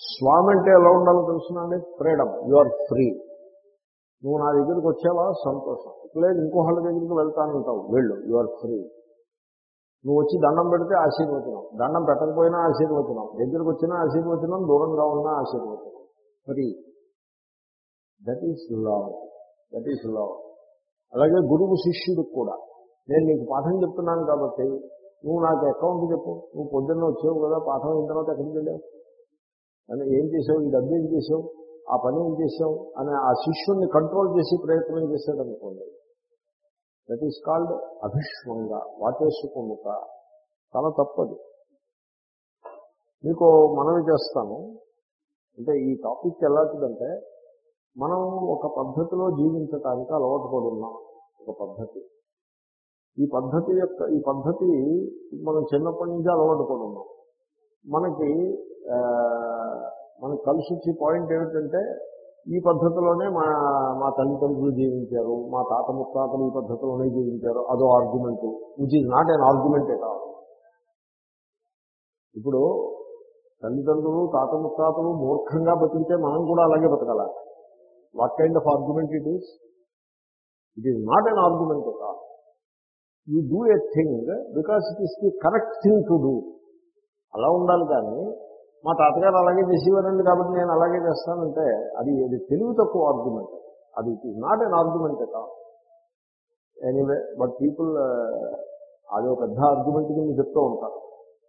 స్వామి అంటే ఎలా ఉండాలో తెలుసునండి ఫ్రీడమ్. యు ఆర్ ఫ్రీ నువ్వు నా దగ్గరికి వచ్చావా సంతోషం. లేదు ఇంకోళ్ళ దగ్గరికి వెళ్తానంటావు వెళ్ళు. యు ఆర్ ఫ్రీ నువ్వు వచ్చి దండం పెడితే ఆశీర్వచనం. దండం పెట్టకపోయినా ఆశీర్వచనం. దగ్గరకు వచ్చినా ఆశీర్వచనం దూరంగా ఉన్నా ఆశీర్వచనం. Free that is love that is love అలాగే గురువు శిష్యుడికి కూడా. నేను నీకు పాఠం చెప్తున్నాను కాబట్టి నువ్వు నాకు అకౌంట్ చెప్పు. నువ్వు పొద్దున్న వచ్చావు కదా పాఠం అయిన తర్వాత ఎక్కడికి వెళ్ళావు? అని ఏం చేసావు? ఈ డబ్బు ఏం చేసావు? ఆ పని ఏం చేసావు? అని ఆ శిష్యుణ్ణి కంట్రోల్ చేసి ప్రయత్నం చేశాడు అనుకోండి. దట్ ఈస్ కాల్డ్ అభిష్వంగా వాటేసుకుముక చాలా తప్పదు. మీకు మనవి చేస్తాను. అంటే ఈ టాపిక్ ఎలాంటిదంటే మనం ఒక పద్ధతిలో జీవించటానికి అలవాటు పడున్నాం ఒక పద్ధతి. ఈ పద్ధతి యొక్క ఈ పద్ధతి మనం చిన్నప్పటి నుంచి అలవాటు పడి ఉన్నాం. మనకి మనకు మనకి కలిసి వచ్చే పాయింట్ ఏమిటంటే ఈ పద్ధతిలోనే మా మా తల్లిదండ్రులు జీవించారు మా తాత ముత్తాతలు ఈ పద్ధతిలోనే జీవించారు అదో argument which is not an argument at all ఇప్పుడు తల్లిదండ్రులు తాత ముత్తాతలు మూర్ఖంగా బతికితే మనం కూడా అలాగే బతకాల? What kind of argument it is it is not an argument at all you do a thing because it is the correct thing to do అలా ఉండాలి కానీ మా తాతగారు అలాగే చేసేవారండి కాబట్టి నేను అలాగే చేస్తానంటే అది అది తెలివి తక్కువ ఆర్గ్యుమెంట్ అది it is not an argument at all anyway but people అది ఒక పెద్ద ఆర్గ్యుమెంట్ కింద చెప్తూ ఉంటారు.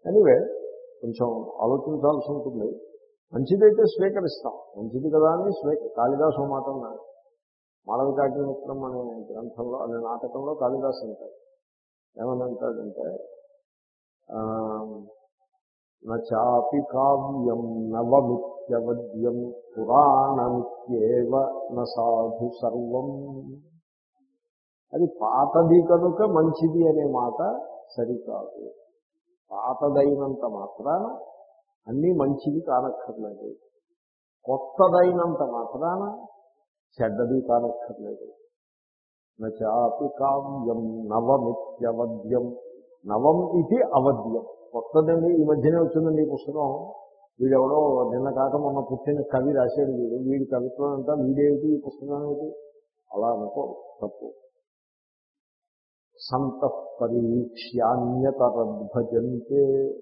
ఎనీవే కొంచెం ఆలోచించాల్సి ఉంటుంది. మంచిదైతే స్వీకరిస్తాం. మంచిది కదా అని స్వీక కాళిదాసు మాట అన్నాడు మాళవికాగ్ని మిత్రం అనే గ్రంథంలో అనే నాటకంలో కాళిదాసు అంటాడు ఏమని అంటాడంటే నాపి కావ్యం నవమిత్యవద్యం పురాణమిత్యేవ నాధు సర్వం. అది పాతది కనుక మంచిది అనే మాట సరికాదు. పాతదైనంత మాత్రాన అన్నీ మంచిది కానక్కర్లేదు. కొత్తదైనంత మాత్రాన చెడ్డది కానక్కర్లేదు. నాపి కావ్యం నవమిత్యవద్యం నవం ఇది అవద్యం. కొత్తదండి ఈ మధ్యనే వచ్చిందండి ఈ పుస్తకం. వీడెవడో నిన్న కాక మొన్న పుట్టిన కవి రాశాడు వీడు. వీడి కవిత్వం అంతా వీడేమిటి ఈ పుస్తకం ఏమిటి అలా అనుకో తప్పు. సంత పరీక్ష్యాన్యతరద్భజంతే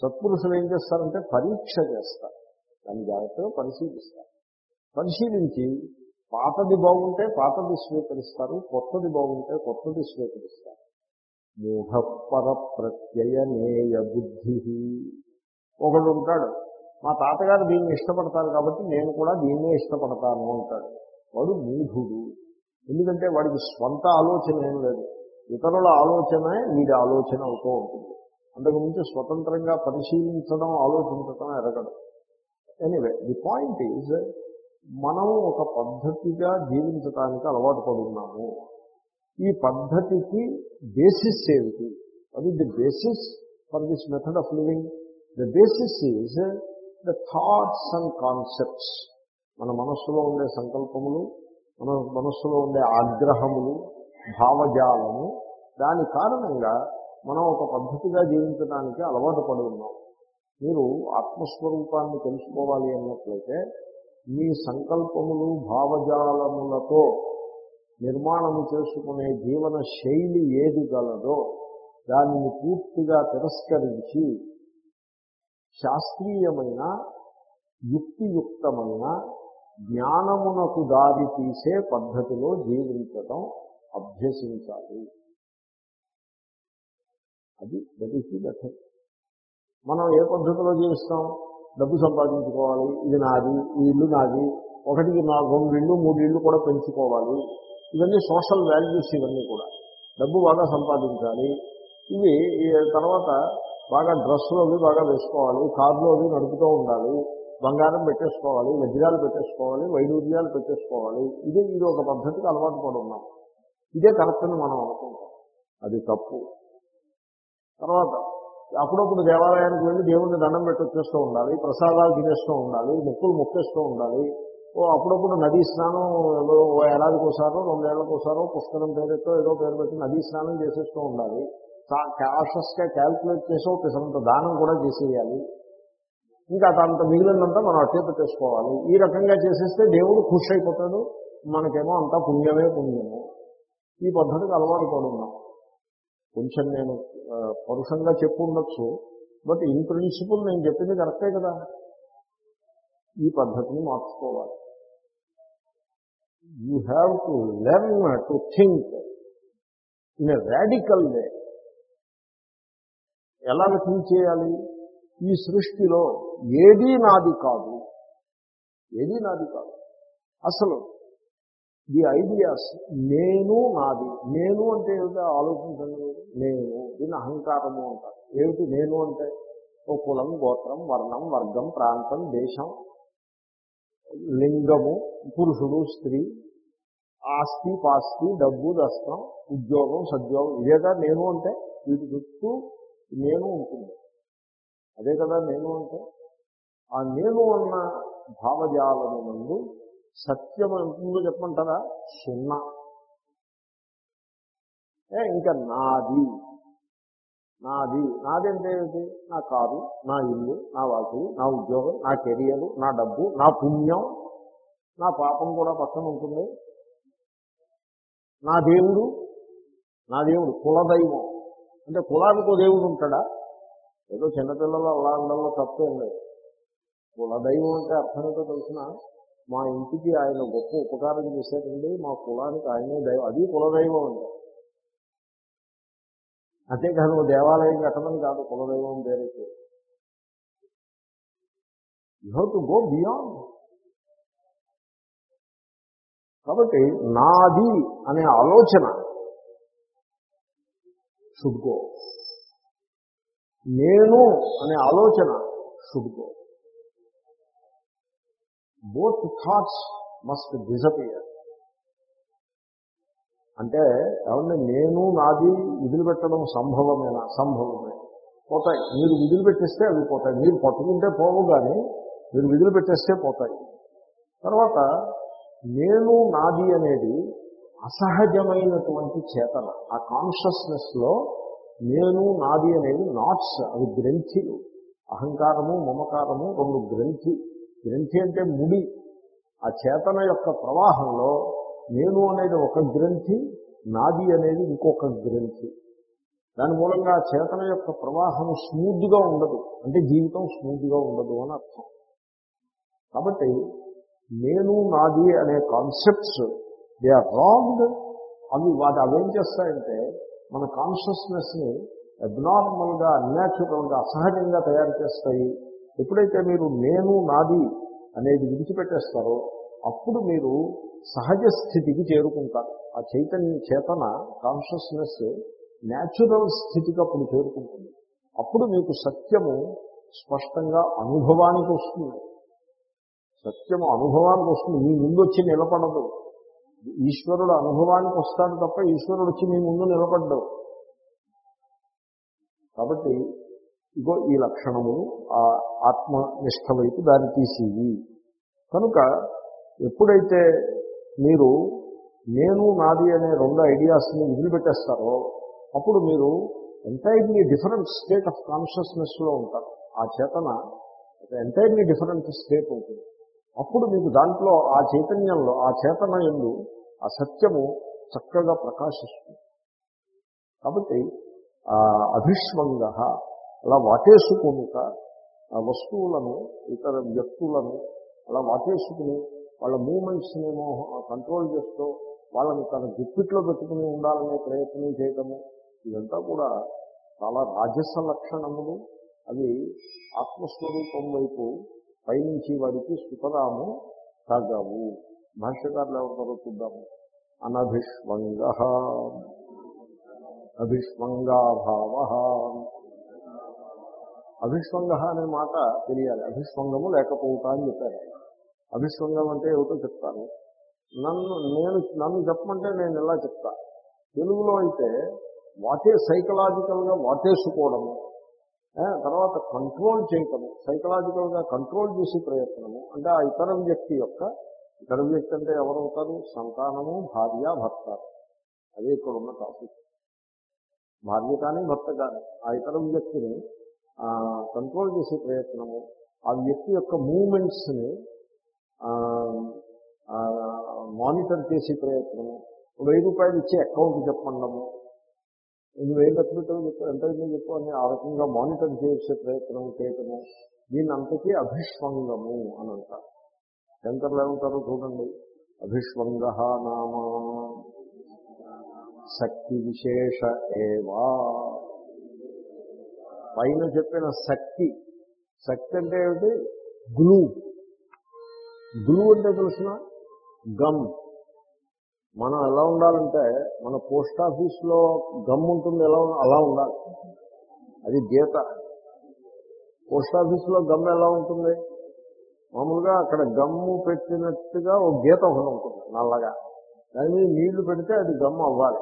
సత్పురుషులు ఏం చేస్తారంటే పరీక్ష చేస్తారు. దాన్ని జాగ్రత్తగా పరిశీలిస్తారు. పరిశీలించి పాతది బాగుంటే పాతది స్వీకరిస్తారు కొత్తది బాగుంటే కొత్తది స్వీకరిస్తారు. మూఢపర ప్రత్యయనేయ బుద్ధి ఒకడు ఉంటాడు మా తాతగారు దీన్ని ఇష్టపడతారు కాబట్టి నేను కూడా దీన్నే ఇష్టపడతాను అంటాడు. వాడు మూఢుడు. ఎందుకంటే వాడికి స్వంత ఆలోచన ఏం లేదు. ఇతరుల ఆలోచనే వీడి ఆలోచన అవుతూ ఉంటుంది. అంతకుమించి స్వతంత్రంగా పరిశీలించడం ఆలోచించడం ఎరగడం. ఎనీవే ది పాయింట్ ఈజ్ మనం ఒక పద్ధతిగా జీవించడానికి అలవాటు పడున్నాము. ఈ పద్ధతికి బేసిస్ ఏమిటి? అది the basis for this method of living the basis is the thoughts and concepts మన మనస్సులో ఉండే సంకల్పములు మన మనస్సులో ఉండే ఆగ్రహములు భావజాలము దాని కారణంగా మనం ఒక పద్ధతిగా జీవించడానికి అలవాటు పడి ఉన్నాం. మీరు ఆత్మస్వరూపాన్ని తెలుసుకోవాలి అన్నట్లయితే మీ సంకల్పములు భావజాలములతో నిర్మాణము చేసుకునే జీవన శైలి ఏది గలదో దానిని పూర్తిగా తిరస్కరించి శాస్త్రీయమైన యుక్తియుక్తమైన జ్ఞానమునకు దారి తీసే పద్ధతిలో జీవించడం అభ్యసించాలి. అది దట్ ఈస్ ది మనం ఏ పద్ధతిలో జీవిస్తాం? డబ్బు సంపాదించుకోవాలి ఇది నాది ఈ ఇల్లు నాది ఒకటికి నా రెండు ఇళ్ళు మూడు ఇళ్ళు కూడా పెంచుకోవాలి. ఇవన్నీ సోషల్ వాల్యూస్ ఇవన్నీ కూడా. డబ్బు బాగా సంపాదించాలి. ఇవి తర్వాత బాగా డ్రెస్సులు అవి బాగా వేసుకోవాలి కార్లు అవి నడుపుతూ ఉండాలి బంగారం పెట్టేసుకోవాలి వజ్రాలు పెట్టేసుకోవాలి వైడూర్యాలు పెట్టేసుకోవాలి. ఇదే ఇది ఒక పద్ధతికి అలవాటు పడి ఉన్నాం. ఇదే కరెక్ట్ అని మనం అనుకుంటాం. అది తప్పు. తర్వాత అప్పుడప్పుడు దేవాలయానికి వెళ్ళి దేవుడిని దండం పెట్టొచ్చేస్తూ ఉండాలి ప్రసాదాలు తినేస్తూ ఉండాలి ముక్కులు ముక్కేస్తూ ఉండాలి. ఓ అప్పుడప్పుడు నదీ స్నానం ఏదో ఓ ఏడాదికోసారో రెండేళ్ళకోసారో పుష్కరం పేరుతో ఏదో పేరు పెట్టి నదీ స్నానం చేసేస్తూ ఉండాలి. క్యాషస్గా క్యాల్కులేట్ చేసి ఒక పిసరంత దానం కూడా చేసేయాలి. ఇంకా అంత మిగిలినంతా మనం అట్టే పెట్టేసుకోవాలి ఈ రకంగా చేసేస్తే దేవుడు ఖుషి అయిపోతాడు. మనకేమో అంతా పుణ్యమే పుణ్యము. ఈ పద్ధతికి అలవాటు పడున్నాం. కొంచెం నేను పరుషంగా చెప్పు ఉండొచ్చు బట్ ఇన్ ప్రిన్సిపల్ నేను చెప్పింది కరెక్టే కదా. ఈ పద్ధతిని మార్చుకోవాలి. You have to learn to think in a radical way ఎలా థింక్ చేయాలి? ఈ సృష్టిలో ఏదీ నాది కాదు. ఏదీ నాది కాదు. అసలు ది ఐడియాస్ నేను నాది. నేను అంటే ఏమిటో? ఆలోచించండి. నేను. దీన్ని అహంకారము అంటారు. ఏమిటి? నేను అంటే? ఓ కులం గోత్రం వర్ణం వర్గం ప్రాంతం దేశం. లింగము పురుషుడు స్త్రీ ఆస్తి పాస్తి డబ్బు దస్తం ఉద్యోగం సద్యోగం ఇదేగా నేను అంటే వీటి చుట్టూ నేను ఉంటుంది. అదే కదా నేను అంటే ఆ నేను అన్న భావజాలము నందు సత్యం ఎంతుందో చెప్పమంటారా? సున్నా ఇంకా నాది. నాది. నాది అంటే ఏమిటి నా కారు నా ఇల్లు నా వాకి నా ఉద్యోగం నా కెరియర్ నా డబ్బు నా పుణ్యం. నా పాపం కూడా పక్కన ఉంటుంది. నా దేవుడు నా దేవుడు కులదైవం. అంటే కులానికి దేవుడు ఉంటాడా? ఏదో చిన్నపిల్లలు అలా అందరిలో తప్పేం లేదు. కులదైవం అంటే అర్థం తెలిసిన మా ఇంటికి ఆయన గొప్ప ఉపకారం చేశారండి మా కులానికి ఆయనే దైవం. అది కులదైవం అంటే అంతేకాదు ఓ దేవాలయం కట్టమని కాదు కులదైవం పేరైతే you have to go beyond కాబట్టి నాది అనే ఆలోచన షుడ్ నేను అనే ఆలోచన should both thoughts must disappear అంటే ఏమంటే నేను నాది విదిలిపెట్టడం సంభవమేనా? సంభవమే. పోతాయి. మీరు వదిలిపెట్టేస్తే అవి పోతాయి. మీరు పట్టుకుంటే పోవు కానీ మీరు వదిలిపెట్టేస్తే పోతాయి. తర్వాత నేను నాది అనేది అసహజమైనటువంటి చేతన. ఆ కాన్షియస్నెస్లో నేను నాది అనేది నాట్స్ అవి గ్రంథిలు. అహంకారము మమకారము రెండు గ్రంథి. గ్రంథి అంటే ముడి. ఆ చేతన యొక్క ప్రవాహంలో నేను అనేది ఒక గ్రంథి నాది అనేది ఇంకొక గ్రంథి. దాని మూలంగా చేతన యొక్క ప్రవాహం స్మూత్గా ఉండదు. అంటే జీవితం స్మూత్గా ఉండదు అని అర్థం. కాబట్టి నేను నాది అనే కాన్సెప్ట్స్ దే ఆర్ రాంగ్ అవి వాటి అవేం చేస్తాయంటే మన కాన్షియస్నెస్ని అబ్నార్మల్గా అన్యాచురల్గా అసహజంగా తయారు చేస్తాయి. ఎప్పుడైతే మీరు నేను నాది అనేది విడిచిపెట్టేస్తారో అప్పుడు మీరు సహజ స్థితికి చేరుకుంటారు. ఆ చైతన్య చేతన కాన్షియస్నెస్ న్యాచురల్ స్థితికి అప్పుడు చేరుకుంటుంది. అప్పుడు మీకు సత్యము స్పష్టంగా అనుభవానికి వస్తుంది. సత్యము అనుభవానికి వస్తుంది. మీ ముందు వచ్చి నిలబడదు. ఈశ్వరుడు అనుభవానికి వస్తాడు తప్ప ఈశ్వరుడు వచ్చి మీ ముందు నిలబడ్డావు కాబట్టి ఇగో ఈ లక్షణములు ఆ ఆత్మనిష్ట వైపు దారి తీసేవి కనుక ఎప్పుడైతే మీరు నేను నాది అనే రెండు ఐడియాస్ని వదిలిపెట్టేస్తారో అప్పుడు మీరు ఎంటైర్లీ డిఫరెంట్ స్టేట్ ఆఫ్ కాన్షియస్నెస్లో ఉంటారు. ఆ చేతన ఎంటైర్లీ డిఫరెంట్ స్టేట్ ఉంటుంది. అప్పుడు మీకు దాంట్లో ఆ చైతన్యంలో ఆ చేతన ఎందు ఆ సత్యము చక్కగా ప్రకాశిస్తుంది. కాబట్టి ఆ అభిష్వంగ అలా వాటేసుకునుక వస్తువులను ఇతర వ్యక్తులను అలా వాటేసుకుని వాళ్ళ మూమెంట్స్నేమో కంట్రోల్ చేస్తూ వాళ్ళని తన గుప్పిట్లో పెట్టుకుని ఉండాలనే ప్రయత్నం చేయటము ఇదంతా కూడా చాలా రాజస లక్షణములు. అవి ఆత్మస్వరూపం వైపు పయనించి వాడికి సుతరాము తగవు. భాష్యకారులు ఎవరితో చూద్దాము. అనభిష్వంగ అభిష్వంగాభావ అభిష్వంగ అనే మాట తెలియాలి. అభిష్వంగము లేకపోవుట అని చెప్పారు. అభిష్వంగం అంటే ఏమిటో చెప్తాను. నన్ను నేను నన్ను చెప్పమంటే నేను ఎలా చెప్తా? తెలుగులో అయితే వాటే సైకలాజికల్గా వాటేసుకోవడము తర్వాత కంట్రోల్ చేయటము సైకలాజికల్గా కంట్రోల్ చేసే ప్రయత్నము అంటే ఆ ఇతర వ్యక్తి యొక్క ఇతర వ్యక్తి అంటే ఎవరవుతారు? సంతానము భార్య భర్త. అదే ఇక్కడ ఉన్న టాపిక్ భార్య కానీ భర్త కానీ ఆ ఇతర వ్యక్తిని కంట్రోల్ చేసే ప్రయత్నము ఆ వ్యక్తి యొక్క మూమెంట్స్ని మానిటర్ చేసే ప్రయత్నము. వెయ్యి రూపాయలు ఇచ్చి అకౌంట్ చెప్పండము. ఇది వెయ్యి లక్షలు పెట్టావు చెప్పు ఎంత అయిందో చెప్పు అని ఆ రకంగా మానిటర్ చేసే ప్రయత్నం చేయటము. దీని అంతకీ అభిష్వంగము అని అంటారు. శంకర్లు ఏమంటారు చూడండి. అభిష్వంగ నామా శక్తి విశేష ఏవా. పైన చెప్పిన శక్తి. శక్తి అంటే ఏమిటి? గ్లూ. గ్లూ అంటే తెలిసిన? గమ్. మనం ఎలా ఉండాలంటే మన పోస్ట్ ఆఫీస్లో గమ్ ఉంటుంది ఎలా అలా ఉండాలి. అది గీత. పోస్ట్ ఆఫీస్లో గమ్ ఎలా ఉంటుంది? మామూలుగా అక్కడ గమ్ము పెట్టినట్టుగా ఒక గీత ఒకటి ఉంటుంది నల్లగా. దాని మీద నీళ్ళు పెడితే అది గమ్ము అవ్వాలి.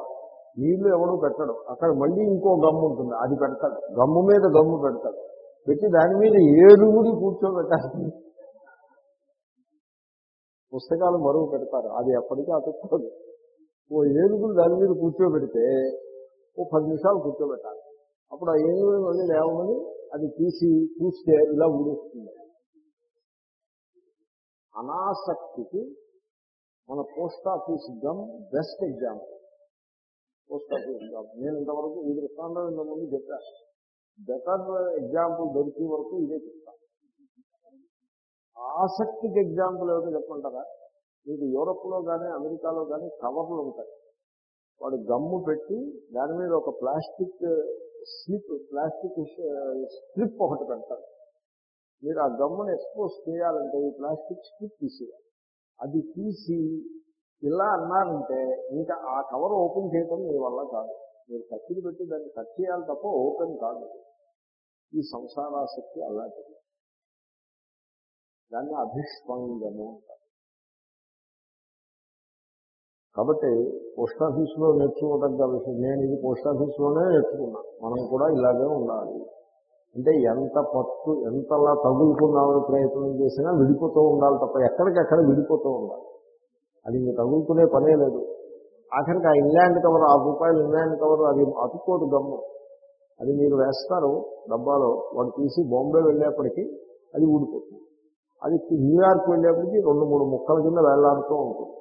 నీళ్ళు ఎవడు పెట్టడు. అక్కడ మళ్ళీ ఇంకో గమ్ము ఉంటుంది అది పెడతాడు. గమ్ము మీద గమ్ము పెడతాడు. పెట్టి దాని మీద ఏడుగుడి కూర్చోబెట్టాలి. పుస్తకాలు మరుగు పెడతారు. అది ఎప్పటికీ అతుక్కోదు. ఓ ఏనుగులు దాని మీద కూర్చోబెడితే ఓ పది నిమిషాలు కూర్చోబెట్టాలి. అప్పుడు ఆ ఏనుగులు మళ్ళీ లేవమని అది తీసి చూస్తే ఇలా ఊడేస్తుంది. అనాసక్తికి మన post office gum best example. Post office gum. నేను ఇంతవరకు ఈ దృష్టాంతం ఇంతకుముందు చెప్పాను బెటర్ ఎగ్జాంపుల్ దొరికే వరకు ఇదే చెప్తాను. ఆసక్తికి ఎగ్జాంపుల్ ఏమిటో చెప్పుకుంటారా? మీకు యూరప్లో కానీ అమెరికాలో కానీ కవర్లు ఉంటాయి. వాడు గమ్ము పెట్టి దాని మీద ఒక ప్లాస్టిక్ స్లిప్ ప్లాస్టిక్ స్ట్రిప్ ఒకటి పెడతారు మీరు ఆ గమ్మును ఎక్స్పోజ్ చేయాలంటే ఈ ప్లాస్టిక్ స్ట్రిప్ తీసేయాలి. అది తీసి ఇలా అన్నారంటే ఇంకా ఆ కవర్ ఓపెన్ చేయడం మీ వల్ల కాదు. మీరు ఖర్చులు పెట్టి దాన్ని కట్ చేయాలి తప్ప ఓపెన్ కాదు. ఈ సంసారాసక్తి అలాంటిది. దాన్ని అభిష్వంగము కాబట్టి పోస్ట్ ఆఫీస్లో నేర్చుకోవటం విషయం నేను ఇది పోస్ట్ ఆఫీస్లోనే నేర్చుకున్నాను మనం కూడా ఇలాగే ఉండాలి. అంటే ఎంత పట్టు ఎంతలా తగులుకున్నామని ప్రయత్నం చేసినా విడిపోతూ ఉండాలి తప్ప ఎక్కడికెక్కడ విడిపోతూ ఉండాలి. అది ఇంక తగులుకునే పనే లేదు. ఆఖరికి ఆ ఇంగ్లాండ్ కవర్ ఆ రూపాయలు ఇంగ్లాండ్ కవర్ అది అతుక్కోదు గమ్ము. అది మీరు వేస్తారు డబ్బాలో వాడు తీసి బాంబే వెళ్ళేప్పటికీ అది ఊడిపోతుంది. అది న్యూయార్క్ వెళ్ళేప్పటికి రెండు మూడు ముక్కల కింద వేలాడుతూ ఉంటుంది.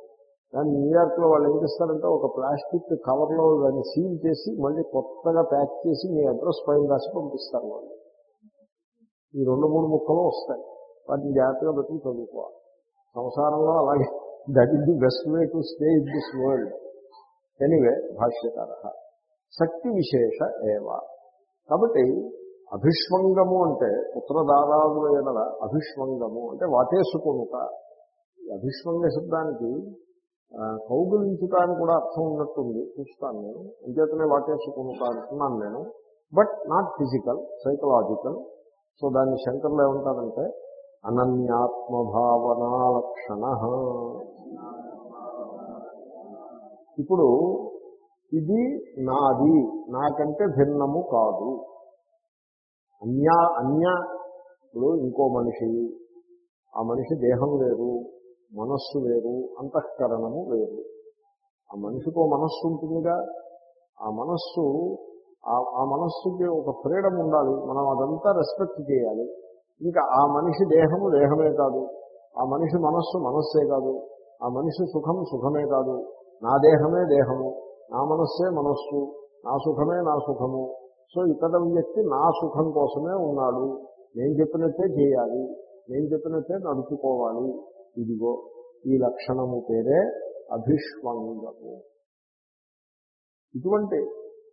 దాన్ని న్యూయార్క్లో వాళ్ళు ఏం చేస్తారంటే ఒక ప్లాస్టిక్ కవర్లో దాన్ని సీల్ చేసి మళ్ళీ కొత్తగా ప్యాక్ చేసి మీ అడ్రస్ పైన రాసి పంపిస్తారు వాళ్ళు. ఈ రెండు మూడు ముక్కలు వస్తాయి. వాటిని జాగ్రత్తగా పెట్టుకుని చదువుకోవాలి. సంసారంలో అలాగే that is the best way to stay in this world anyway భాష్యకార. శక్తి విశేష ఏవ. కాబట్టి అభిష్వంగము అంటే పుత్రదారాదుల ఎడల అభిష్వంగము అంటే వాటేసుకొనుట. అభిష్వంగ శబ్దానికి కౌగులించుట అని కూడా అర్థం ఉన్నట్టుంది. చూస్తాను నేను. ఇంకేతనే వాటేసుకొనుట అంటున్నాను నేను. But not physical psychological so దాన్ని శంకర్లు ఏమంటారంటే అనన్యాత్మభావనా లక్షణ ఇప్పుడు ఇది నాది నాకంటే భిన్నము కాదు. అన్య అన్య ఇప్పుడు ఇంకో మనిషి ఆ మనిషి దేహం వేరు మనస్సు వేరు అంతఃకరణము వేరు. ఆ మనిషికో మనస్సు ఉంటుందిగా. ఆ మనస్సు ఆ- ఆ మనస్సుకి ఒక ఫ్రీడమ్ ఉండాలి. మనం అదంతా రెస్పెక్ట్ చేయాలి. ఇంకా ఆ మనిషి దేహము దేహమే కాదు. ఆ మనిషి మనస్సు మనస్సే కాదు. ఆ మనిషి సుఖం సుఖమే కాదు. నా దేహమే దేహము నా మనస్సే మనస్సు నా సుఖమే నా సుఖము సో ఇతర వ్యక్తి నా సుఖం కోసమే ఉన్నాడు. నేను చెప్పినట్టే చేయాలి. నేను చెప్పినట్టే నడుచుకోవాలి. ఇదిగో ఈ లక్షణము పేరే అభిష్వంగము. ఇటువంటి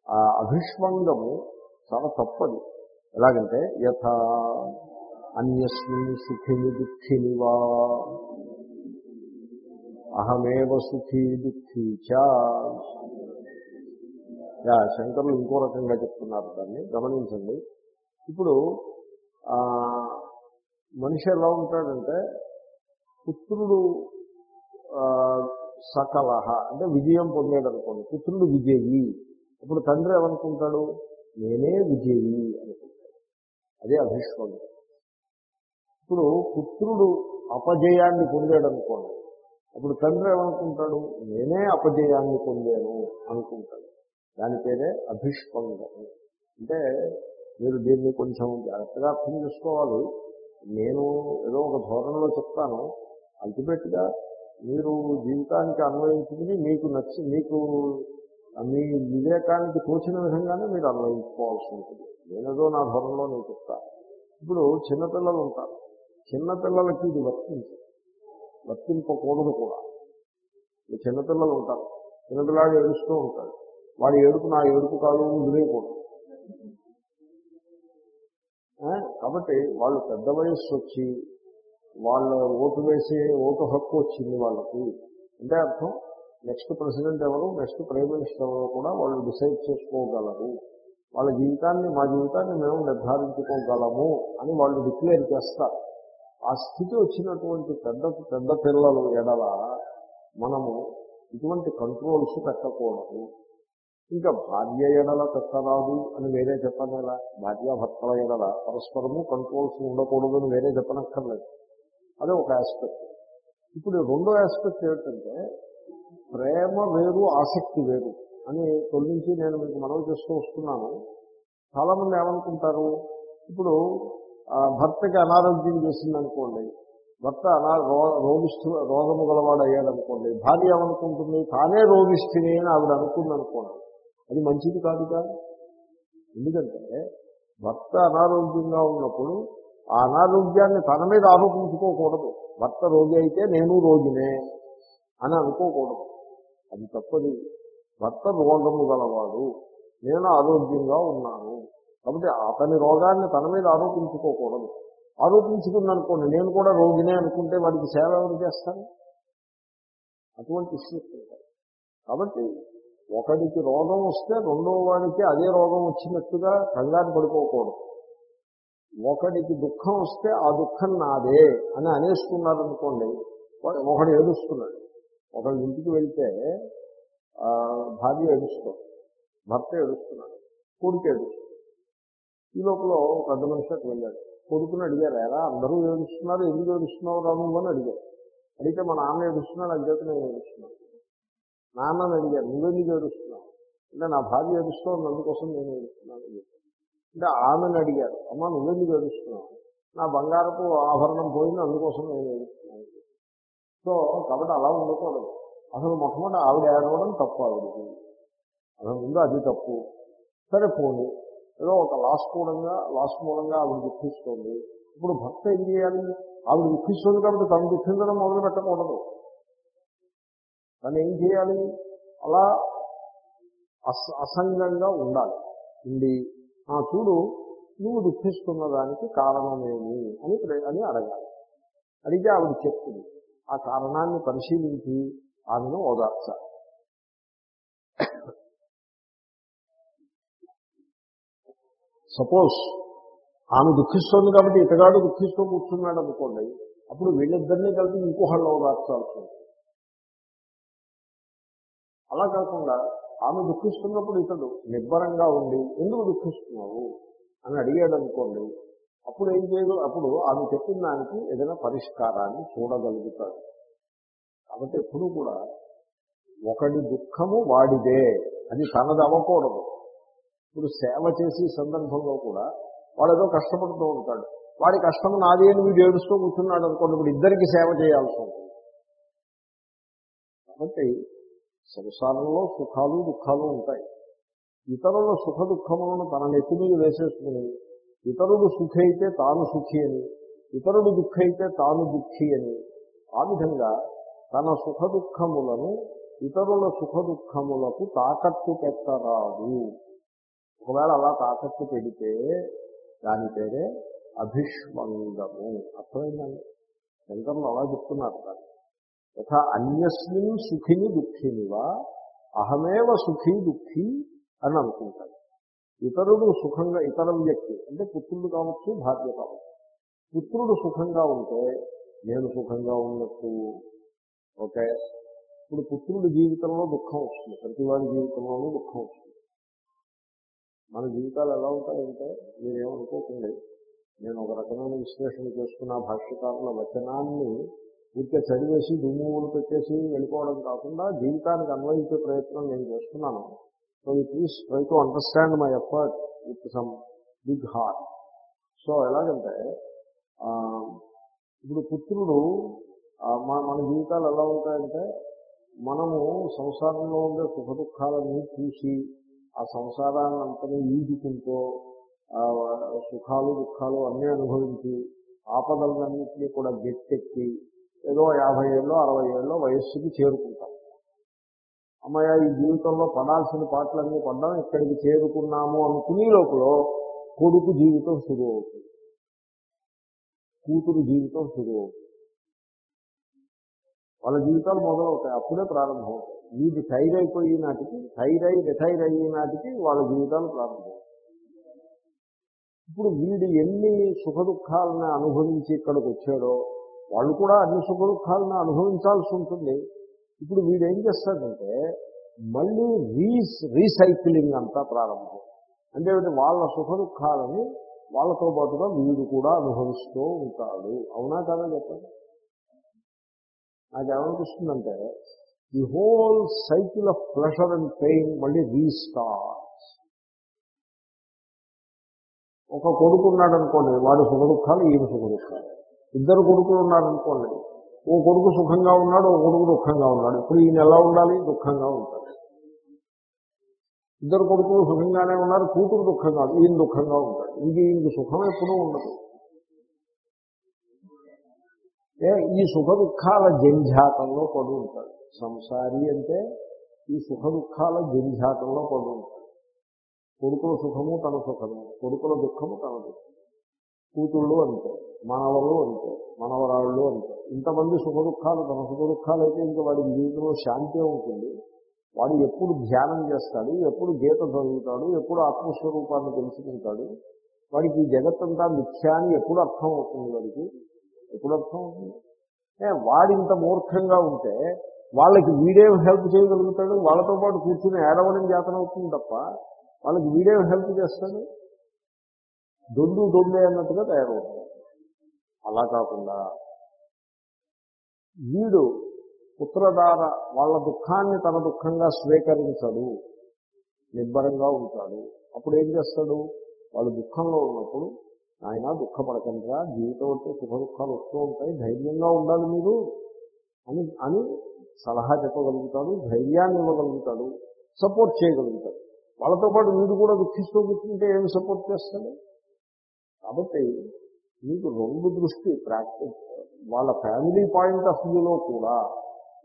ఆ అభిష్వంగము చాలా తప్పది. ఎలాగంటే యథా అన్యస్మిన్ సుఖిని దుఃఖిని వా అహమేవ సుఖీ దుఃఖీ చ శంకరులు ఇంకో రకంగా చెప్తున్నారు దాన్ని. గమనించండి. ఇప్పుడు మనిషి ఎలా ఉంటాడంటే పుత్రుడు సకలహ అంటే విజయం పొందాడు అనుకోండి పుత్రుడు విజయి. ఇప్పుడు తండ్రి ఏమనుకుంటాడు? నేనే విజయి అనుకుంటాడు. అదే అభిష్వంగం ఇప్పుడు పుత్రుడు అపజయాన్ని పొందాడు అనుకోండి అప్పుడు తండ్రి ఏమనుకుంటాడు? నేనే అపజయాన్ని పొందాను అనుకుంటాడు. దాని పేరే అభిష్వంగము అంటే మీరు దీన్ని కొంచెం జాగ్రత్తగా అర్థం చేసుకోవాలి. నేను ఏదో ఒక ధోరణిలో చెప్తాను. అల్టిమేట్గా మీరు జీవితానికి అన్వయించుకుని మీకు నచ్చి మీకు మీ వివేకానికి తోచిన విధంగానే మీరు అన్వయించుకోవాల్సి ఉంటుంది. నేనేదో నా ధోరణిలో నేను చెప్తాను ఇప్పుడు చిన్నపిల్లలు ఉంటారు. చిన్నపిల్లలకి ఇది వర్తించు వర్తింపకూడదు కూడా. చిన్నపిల్లలు ఉంటారు. చిన్నపిల్లాడు ఏడుస్తూ ఉంటాడు. వాడి ఏడుపు నా ఏడుపు కాదు వదిలేయకూడదు కాబట్టి వాళ్ళు పెద్ద వయస్సు వచ్చి వాళ్ళ ఓటు వేసే ఓటు హక్కు వచ్చింది వాళ్ళకి. అంటే అర్థం? నెక్స్ట్ ప్రెసిడెంట్ ఎవరు నెక్స్ట్ ప్రైమ్ మినిస్టర్ ఎవరు కూడా వాళ్ళు డిసైడ్ చేసుకోగలరు. వాళ్ళ జీవితాన్ని మా జీవితాన్ని మేము నిర్ధారించుకోగలము అని వాళ్ళు డిక్లేర్ చేస్తారు. ఆ స్థితి వచ్చినటువంటి పెద్ద పెద్ద పిల్లలు ఎడల మనము ఇటువంటి కంట్రోల్స్ పెట్టకూడదు. ఇంకా భార్య ఎడల పెట్టరాదు అని వేరే చెప్పనేలా భార్యాభర్తల ఎడల పరస్పరము కంట్రోల్స్ ఉండకూడదు అని వేరే చెప్పనక్కర్లేదు. అదే ఒక ఆస్పెక్ట్ ఇప్పుడు రెండో ఆస్పెక్ట్ ఏమిటంటే ప్రేమ వేరు ఆసక్తి వేరు అని తొలగించి నేను మీకు మనవి చేస్తూ వస్తున్నాను. చాలామంది ఏమనుకుంటారు? ఇప్పుడు భర్తకి అనారోగ్యం చేసింది అనుకోండి భర్త అనా రో రోగిష్ఠు రోగము గలవాడు అయ్యాడనుకోండి భార్య ఏమనుకుంటుంది? తానే రోగిష్ఠిని అని ఆవిడ అనుకుంది అనుకోండి అది మంచిది కాదు కాదు? ఎందుకంటే భర్త అనారోగ్యంగా ఉన్నప్పుడు ఆ అనారోగ్యాన్ని తన మీద ఆరోపించుకోకూడదు. భర్త రోగి అయితే నేను రోగినే అని అనుకోకూడదు. అది తప్పది. భర్త రోగము గలవాడు. నేను ఆరోగ్యంగా ఉన్నాను. కాబట్టి అతని రోగాన్ని తన మీద ఆరోపించుకోకూడదు. ఆరోపించుకుందనుకోండి నేను కూడా రోగినే అనుకుంటే వాడికి సేవ ఎవరు చేస్తాను అటువంటి ఇష్యూస్ ఉంటాయి కాబట్టి ఒకడికి రోగం వస్తే రెండో వాడికి అదే రోగం వచ్చినట్టుగా కంగారు పడిపోకూడదు. ఒకడికి దుఃఖం వస్తే ఆ దుఃఖం నాదే అని అనేసుకున్నారనుకోండి అనుకోండి ఒకడు ఏడుస్తున్నాడు. ఒకళ్ళ ఇంటికి వెళ్తే భార్య ఏడుస్తాం భర్త ఏడుస్తున్నాడు కొడుకు ఏడుస్తున్నాడు. ఈ లోపల ఒక పెద్ద మనిషికి వెళ్ళాడు. కొడుకుని అడిగారు ఎలా? అందరూ ఏడుస్తున్నారు? ఎందుకు ఏడుస్తున్నావు రాము అని అడిగారు. అడిగితే మా నాన్న ఏడుస్తున్నాడు అంచేత నేను ఏడుస్తున్నాను. నాన్నని అడిగారు నువ్వెందుకు ఏడుస్తున్నావు అంటే నా భార్య ఏడుస్తావు అందుకోసం నేను ఏడుస్తున్నాను అంటే ఆమెను అడిగారు అమ్మ నువ్వెందుకు ఏడుస్తున్నావు? నా బంగారపు ఆభరణం పోయింది అందుకోసం నేను ఏడుస్తున్నాను సో కాబట్టి అలా ఉండకూడదు. అసలు మొట్టమొదటి ఆవిడ ఏడవడం తప్పు ఆవిడకి అసలు ముందు అది తప్పు. సరే పోనీ. ఏదో ఒక లాస్ మూలంగా లాస్ మూలంగా ఆవిడ దుఃఖిస్తుంది. ఇప్పుడు భర్త ఏం చేయాలి? ఆవిడ దుఃఖిస్తుంది కాబట్టి తను దుఃఖించడం మొదలు పెట్టకూడదు దాన్ని ఏం చేయాలి? అలా అస అసంగంగా ఉండాలి. ఉండి ఆ చూడు నువ్వు దుఃఖిస్తున్న దానికి కారణమేమి? అని ప్ర- అని అడగాలి. అడిగితే ఆవిడ చెప్తుంది ఆ కారణాన్ని పరిశీలించి ఆమెను ఓదార్చాలి సపోజ్ ఆమె దుఃఖిస్తోంది కాబట్టి ఇతగాడు దుఃఖిస్తూ కూర్చున్నాడు అనుకోండి అప్పుడు వీళ్ళిద్దరినీ కలిపి ఇంకోహళ్ళు ఓదార్చాల్సి ఉంటుంది. అలా కాకుండా ఆమె దుఃఖిస్తున్నప్పుడు ఇతడు నిబ్బరంగా ఉండి ఎందుకు దుఃఖిస్తున్నావు? అని అడిగాడు అనుకోండి అప్పుడు ఏం చేయదు అప్పుడు ఆమె చెప్పిన దానికి ఏదైనా పరిష్కారాన్ని చూడగలుగుతాడు. కాబట్టి ఎప్పుడు కూడా ఒకడి దుఃఖము వాడిదే అది తనది అవ్వకూడదు. ఇప్పుడు సేవ చేసే సందర్భంలో కూడా వాడు ఏదో కష్టపడుతూ ఉంటాడు. వాడి కష్టం నాది అని వీడు ఏడుస్తూ కూర్చున్నాడు అనుకోండి ఇప్పుడు ఇద్దరికి సేవ చేయాల్సి ఉంటుంది. కాబట్టి సంసారంలో సుఖాలు దుఃఖాలు ఉంటాయి. ఇతరుల సుఖ దుఃఖములను తన నెత్తి మీద వేసేసుకుని ఇతరుడు సుఖి అయితే తాను సుఖి అని ఇతరుడు దుఃఖి అయితే తాను దుఃఖి అని ఆ విధంగా తన సుఖ దుఃఖములను ఇతరుల సుఖ దుఃఖములకు తాకట్టు పెట్టరాదు. ఒకవేళ అలా తాకట్టు పెడితే దాని పేరే అభిష్వంగము అర్థమైందండి? శంకరులు అలా చెప్తున్నారు దాన్ని యథా అన్యస్మిన్ సుఖిని దుఃఖినివా అహమేవ సుఖీ దుఃఖి అని అనుకుంటాడు. ఇతరుడు సుఖంగా ఇతర వ్యక్తి అంటే పుత్రుడు కావచ్చు భార్య కావచ్చు. పుత్రుడు సుఖంగా ఉంటే నేను సుఖంగా ఉన్నట్టు ఓకే? ఇప్పుడు పుత్రుడి జీవితంలో దుఃఖం వస్తుంది. ప్రతి వాడి జీవితంలోనూ దుఃఖం వస్తుంది. మన జీవితాలు ఎలా ఉంటాయంటే మీరేమనుకోకండి నేను ఒక రకమైన విశ్లేషణ చేసుకున్న భాష్యకారుల వచనాన్ని ఊరికే చదివేసి దుమ్ములు పెట్టేసి వెళ్ళిపోవడం కాకుండా జీవితానికి అన్వయించే ప్రయత్నం నేను చేస్తున్నాను. So you please try to understand my effort with some big heart so ఎలాగంటే ఇప్పుడు పుత్రుడు మన మన జీవితాలు ఎలా ఉంటాయంటే మనము సంసారంలో ఉండే సుఖ దుఃఖాలన్నీ చూసి ఆ సంసారాన్ని అంతని ఈదుకుంటూ సుఖాలు దుఃఖాలు అన్నీ అనుభవించి ఆపదలన్నింటినీ కూడా గట్టెక్కి ఏదో యాభై ఏళ్ళు అరవై ఏళ్ళు వయస్సుకి చేరుకుంటాం. అమ్మయ్య ఈ జీవితంలో పడాల్సిన పాటలన్నీ పడ్డాం ఇక్కడికి చేరుకున్నాము అనుకునే లోపల కొడుకు జీవితం శురు అవుతుంది. కూతురు జీవితం శురు అవుతుంది. వాళ్ళ జీవితాలు మొదలవుతాయి అప్పుడే ప్రారంభం అవుతాయి వీటి టైర్ అయిపోయి నాటికి టైర్ అయి రిటైర్ అయ్యే నాటికి వాళ్ళ జీవితాలు ప్రారంభం ఇప్పుడు వీడు ఎన్ని సుఖ దుఃఖాలను అనుభవించి ఇక్కడికి వచ్చాడో వాళ్ళు కూడా అన్ని సుఖదుఖాలను అనుభవించాల్సి ఉంటుంది. ఇప్పుడు వీడు ఏం చేస్తాడంటే మళ్ళీ రీస్ రీసైక్లింగ్ అంతా ప్రారంభం. అంటే వాళ్ళ సుఖదుఖాలని వాళ్ళతో పాటుగా వీడు కూడా అనుభవిస్తూ ఉంటాడు. అవునా కదా చెప్పండి? నాకేమనిపిస్తుందంటే ఈ whole cycle of pleasure and pain మళ్ళీ రీస్టార్ట్ ఒక కొడుకు ఉన్నాడు అనుకోండి వాడి సుఖదుఖాలు ఈయన సుఖదుఖాలు. ఇద్దరు కొడుకులు ఉన్నారనుకోండి. ఓ కొడుకు సుఖంగా ఉన్నాడు ఓ కొడుకు దుఃఖంగా ఉన్నాడు. ఇప్పుడు ఈయన ఎలా ఉండాలి? దుఃఖంగా ఉంటాడు. ఇద్దరు కొడుకులు సుఖంగానే ఉన్నారు కూతురు దుఃఖంగా ఈయన దుఃఖంగా ఉంటాడు. ఇది ఈయనకి సుఖం ఎప్పుడూ ఉండదు. ఏ ఈ సుఖ దుఃఖాల జంఝాతంలో పడు ఉంటాడు. సంసారి అంటే ఈ సుఖ దుఃఖాల జంఝాతంలో పడు ఉంటాడు. కొడుకుల సుఖము తన సుఖము కొడుకుల దుఃఖము తన దుఃఖము. కూతుళ్ళు అంతే మనవలు అంతే మనవరాళ్ళు అంతే. ఇంతమంది సుఖ దుఃఖాలు తన సుఖ దుఃఖాలు అయితే ఇంకా వాడి జీవితంలో శాంతి ఉంటుంది. వాడు ఎప్పుడు ధ్యానం చేస్తాడు ఎప్పుడు గీత చదువుతాడు ఎప్పుడు ఆత్మస్వరూపాన్ని తెలుసుకుంటాడు. వాడికి ఈ జగత్తంతా మిథ్యా అని ఎప్పుడు అర్థం అవుతుంది వాడికి? ఎప్పుడు అర్థం అవుతుంది? వాడింత మూర్ఖంగా ఉంటే వాళ్ళకి వీడే హెల్ప్ చేయగలుగుతాడు? వాళ్ళతో పాటు కూర్చుని ఏడవడం జాతన అవుతుంది తప్ప వాళ్ళకి వీడే హెల్ప్ చేస్తాడు? దొండు దొండే అన్నట్టుగా తయారవుతుంది. అలా కాకుండా వీడు పుత్రధార వాళ్ళ దుఃఖాన్ని తన దుఃఖంగా స్వీకరించడు నిబ్బరంగా ఉంటాడు. అప్పుడు ఏం చేస్తాడు? వాళ్ళు దుఃఖంలో ఉన్నప్పుడు ఆయన దుఃఖపడకుండా జీవితం అంటే సుఖ దుఃఖాలు వస్తూ ఉంటాయి ధైర్యంగా ఉండాలి మీరు అని అని సలహా చెప్పగలుగుతాడు ధైర్యాన్ని ఇవ్వగలుగుతాడు సపోర్ట్ చేయగలుగుతాడు. వాళ్ళతో పాటు వీడు కూడా దుఃఖిస్తూ కూర్చుంటే ఏమి సపోర్ట్ చేస్తాడు? కాబట్టి మీకు రెండు దృష్టి ప్రాక్టీస్. వాళ్ళ ఫ్యామిలీ పాయింట్ ఆఫ్ వ్యూలో కూడా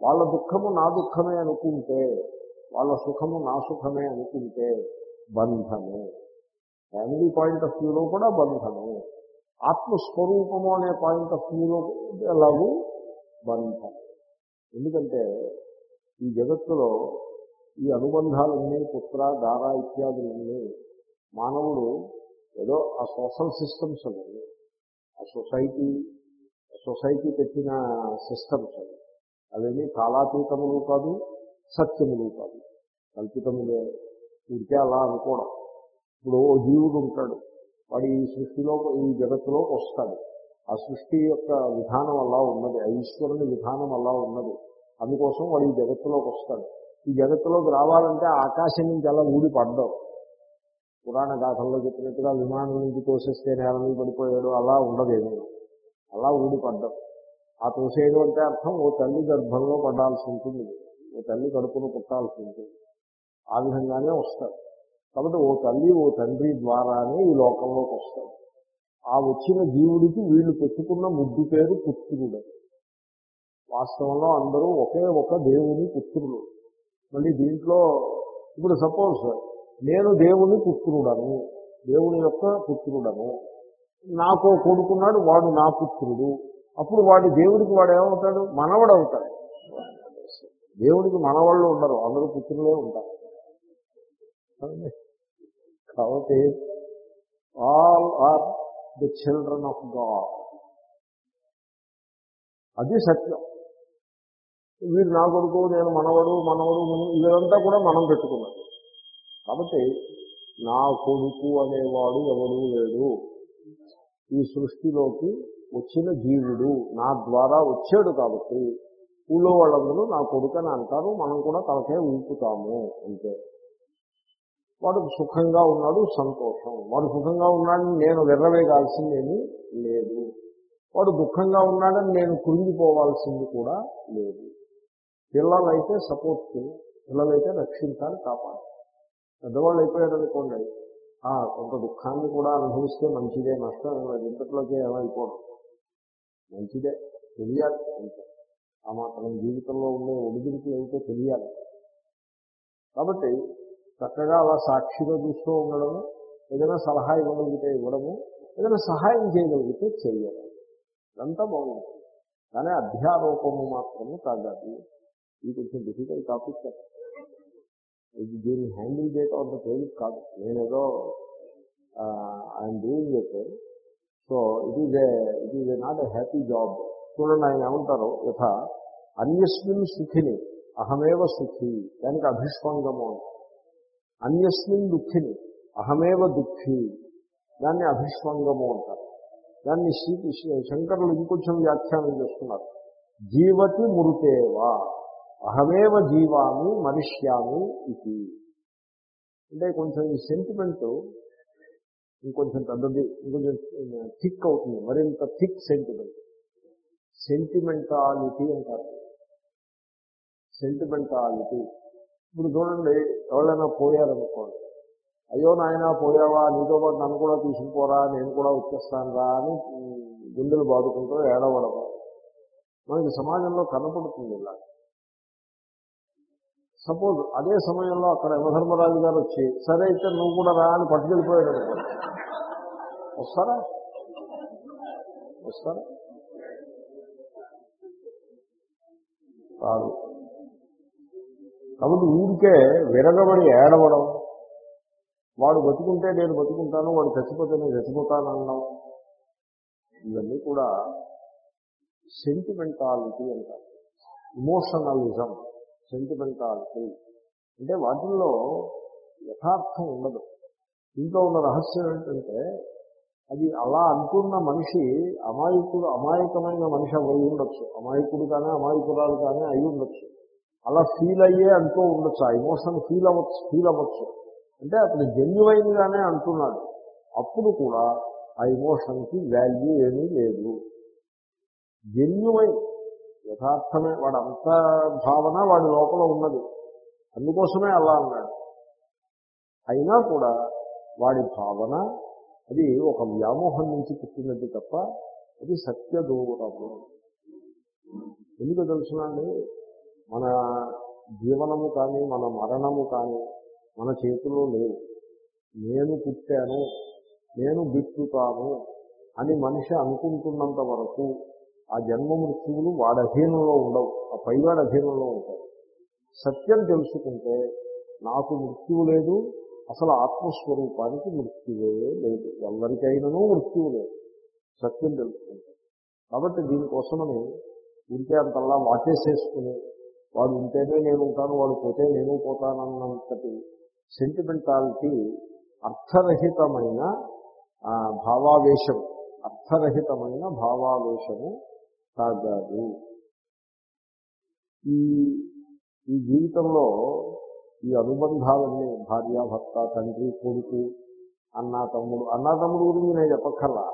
వాళ్ళ దుఃఖము నా దుఃఖమే అనుకుంటే వాళ్ళ సుఖము నా సుఖమే అనుకుంటే బంధమే. ఫ్యామిలీ పాయింట్ ఆఫ్ వ్యూలో కూడా బంధము. ఆత్మస్వరూపము అనే పాయింట్ ఆఫ్ వ్యూలో ఎలాగూ బంధం ఎందుకంటే ఈ జగత్తులో ఈ అనుబంధాలన్నీ పుత్ర దార ఇత్యాదులన్నీ మానవుడు ఏదో ఆ సోషల్ సిస్టమ్స్ అవి. ఆ సొసైటీ సొసైటీ పెట్టిన సిస్టమ్స్ అవి. అవన్నీ కాలాతీతములు కాదు సత్యములు కాదు. కల్పితములే. ఇంకే అలా అనుకోవడం. ఇప్పుడు ఓ జీవుడు ఉంటాడు. వాడు ఈ సృష్టిలో ఈ జగత్తులోకి వస్తాడు. ఆ సృష్టి యొక్క విధానం అలా ఉన్నది. ఆ ఈశ్వరుని విధానం అలా ఉన్నది. అందుకోసం వాడు ఈ జగత్తులోకి వస్తాడు. ఈ జగత్తులోకి రావాలంటే ఆకాశం నుంచి అలా ఊడి పడ్డావు పురాణ గాథల్లో చెప్పినట్టుగా విమానం నుంచి తోసేస్తే నేల మీద పడిపోయాడు. అలా ఉండదేమీ. అలా ఊడి ఆ తోసేయడం అంటే అర్థం ఓ తల్లి గర్భంలో పడాల్సి ఉంటుంది. ఓ తల్లి కడుపును పుట్టాల్సి ఉంటుంది. ఆ విధంగానే వస్తాడు. కాబట్టి ఓ తల్లి ఓ తండ్రి ద్వారానే ఈ లోకంలోకి వస్తాడు. ఆ వచ్చిన జీవుడికి వీళ్ళు పెట్టుకున్న ముద్దు పేరు పుత్రుడు. వాస్తవంలో అందరూ ఒకే ఒక దేవుని పుత్రులు. మళ్ళీ దీంట్లో ఇప్పుడు సపోజ్ నేను దేవుని పుత్రుడను. దేవుని యొక్క పుత్రుడను. నాకో కొడుకున్నాడు వాడు నా పుత్రుడు. అప్పుడు వాడి దేవుడికి వాడు ఏమవుతాడు? మనవడు అవుతాడు దేవుడికి మనవాళ్ళు ఉండరు అందరూ పుత్రులే ఉంటారు. కాబట్టి all are the children of God అది సత్యం. వీడు నా కొడుకు నేను మనవడు మనవడు ఇదంతా కూడా మనం పెట్టుకున్నది కాబట్టి నా కొడుకు అనేవాడు ఎవడూ లేడు. ఈ సృష్టిలోకి వచ్చిన జీవుడు నా ద్వారా వచ్చాడు కాబట్టి ఊళ్ళో వాళ్ళందరూ నా కొడుకు అని అంటారు మనం కూడా తలకే ఊపుతాము అంతే వాడు సుఖంగా ఉన్నాడు సంతోషం. వాడు సుఖంగా ఉన్నాడని నేను విర్రవేగాల్సిందేమీ లేదు. వాడు దుఃఖంగా ఉన్నాడని నేను కృంగిపోవాల్సింది కూడా లేదు. పిల్లలైతే సపోర్ట్ పిల్లలైతే రక్షించాలి కాపాడు పెద్దవాళ్ళు అయిపోయారనుకోండి కొంత దుఃఖాన్ని కూడా అనుభవిస్తే మంచిదే నష్టం ఏం ఎలా అయిపోవడం? మంచిదే తెలియాలి అంతే. ఆ మాత్రం జీవితంలో ఉండే ఒడిదుడికి ఏమిటో తెలియాలి. కాబట్టి చక్కగా అలా సాక్షిగా చూస్తూ ఉండడము ఏదైనా సలహా ఇవ్వగలిగితే ఇవ్వడము ఏదైనా సహాయం చేయగలిగితే చేయడం ఇదంతా బాగుంటుంది. కానీ అధ్యారోపము మాత్రమే కాదు ఇది కొంచెం డిఫికల్ట్ టాపిక్ ఇది దీన్ని హ్యాండిల్ చేయటం అంత తేలిక కాదు. నేనేదో I'm doing it. So it is it is not a happy job చూడండి ఆయన ఏమంటారు? యథ అన్యస్మిన్ సుఖిని అహమేవ సుఖి దానికి అభిష్పంగము అంటారు అన్యస్మిన్ దుఃఖిని అహమేవ దుఃఖి దాన్ని అభిష్పంగము అంటారు దాన్ని శ్రీ శంకరులు ఇంకొంచెం వ్యాఖ్యానం చేస్తున్నారు. జీవతి మృతేవా. అహమేవ జీవాము మరిష్యామి ఇది. అంటే కొంచెం ఈ సెంటిమెంట్ ఇంకొంచెం పెద్దది ఇంకొంచెం థిక్ అవుతుంది మరింత థిక్ సెంటిమెంట్ సెంటిమెంటాలిటీ అంటారు. సెంటిమెంటాలిటీ ఇప్పుడు చూడండి ఎవరైనా పోయారనుకోండి అయ్యో నాయన పోయావా? నీతో పాటు నన్ను కూడా తీసుకుపోరా నేను కూడా వచ్చేస్తాను రా అని గుండెలు బాదుకుంటూ ఏడవడము. మనకి సమాజంలో కనపడుతుంది ఇలా. సపోజ్ అదే సమయంలో అక్కడ యమధర్మరాజు గారు వచ్చి సరే అయితే నువ్వు కూడా రా అని పట్టుకెళ్ళిపోయాడు అనుకోండి వస్తారా? వస్తారా? కాదు. కాబట్టి ఊరికే విరగబడి ఏడవడం వాడు బతుకుంటే నేను బతుకుంటాను వాడు చచ్చిపోతే నేను చచ్చిపోతాను అనడం ఇవన్నీ కూడా సెంటిమెంటాలిటీ అంటారు. ఇమోషనలిజం సెంటిమెంటాలిటీ అంటే వాటిల్లో యథార్థం ఉండదు. ఇంట్లో ఉన్న రహస్యం ఏంటంటే అది అలా అంటున్న మనిషి అమాయకుడు అమాయకమైన మనిషి అయి ఉండొచ్చు. అమాయకుడు కానీ అమాయకురాలు కానీ అయి ఉండొచ్చు. అలా ఫీల్ అయ్యే అంటూ ఉండొచ్చు. ఆ ఇమోషన్ ఫీల్ అవ్వచ్చు ఫీల్ అవ్వచ్చు. అంటే అతను జెన్యువైన్గానే అంటున్నాడు. అప్పుడు కూడా ఆ ఇమోషన్కి వాల్యూ ఏమీ లేదు. జెన్యువైన్ యథార్థమే వాడు అంత భావన వాడి లోపల ఉన్నది. అందుకోసమే అలా అన్నాడు. అయినా కూడా వాడి భావన అది ఒక వ్యామోహం నుంచి పుట్టినది తప్ప అది సత్య దూరము ఎందుకు తెలుసునండి మన జీవనము కానీ మన మరణము కానీ మన చేతిలో లేవు. నేను పుట్టాను నేను గిట్టుతాను అని మనిషి అనుకుంటున్నంత వరకు ఆ జన్మ మృత్యువులు వాడి అధీనంలో ఉండవు. ఆ పైవాడి అధీనంలో ఉంటాయి సత్యం తెలుసుకుంటే నాకు మృత్యువు లేదు అసలు ఆత్మస్వరూపానికి మృత్యువే లేదు. ఎవరికైనానూ మృత్యువు లేదు. సత్యం తెలుసుకుంటే. కాబట్టి దీనికోసమని ఉంటే అంతలా వాచేసేసుకుని వాడు ఉంటేనే నేను ఉంటాను వాడు పోతే నేను పోతానన్నంతటి సెంటిమెంటాలిటీ అర్థరహితమైన భావావేశం. అర్థరహితమైన భావావేశము కాదు ఈ ఈ జీవితంలో ఈ అనుబంధాలన్నీ భార్య భర్త తండ్రి కొడుకు అన్న తమ్ముడు అన్న తమ్ముడు గురించి నేను చెప్పక్కర్లా.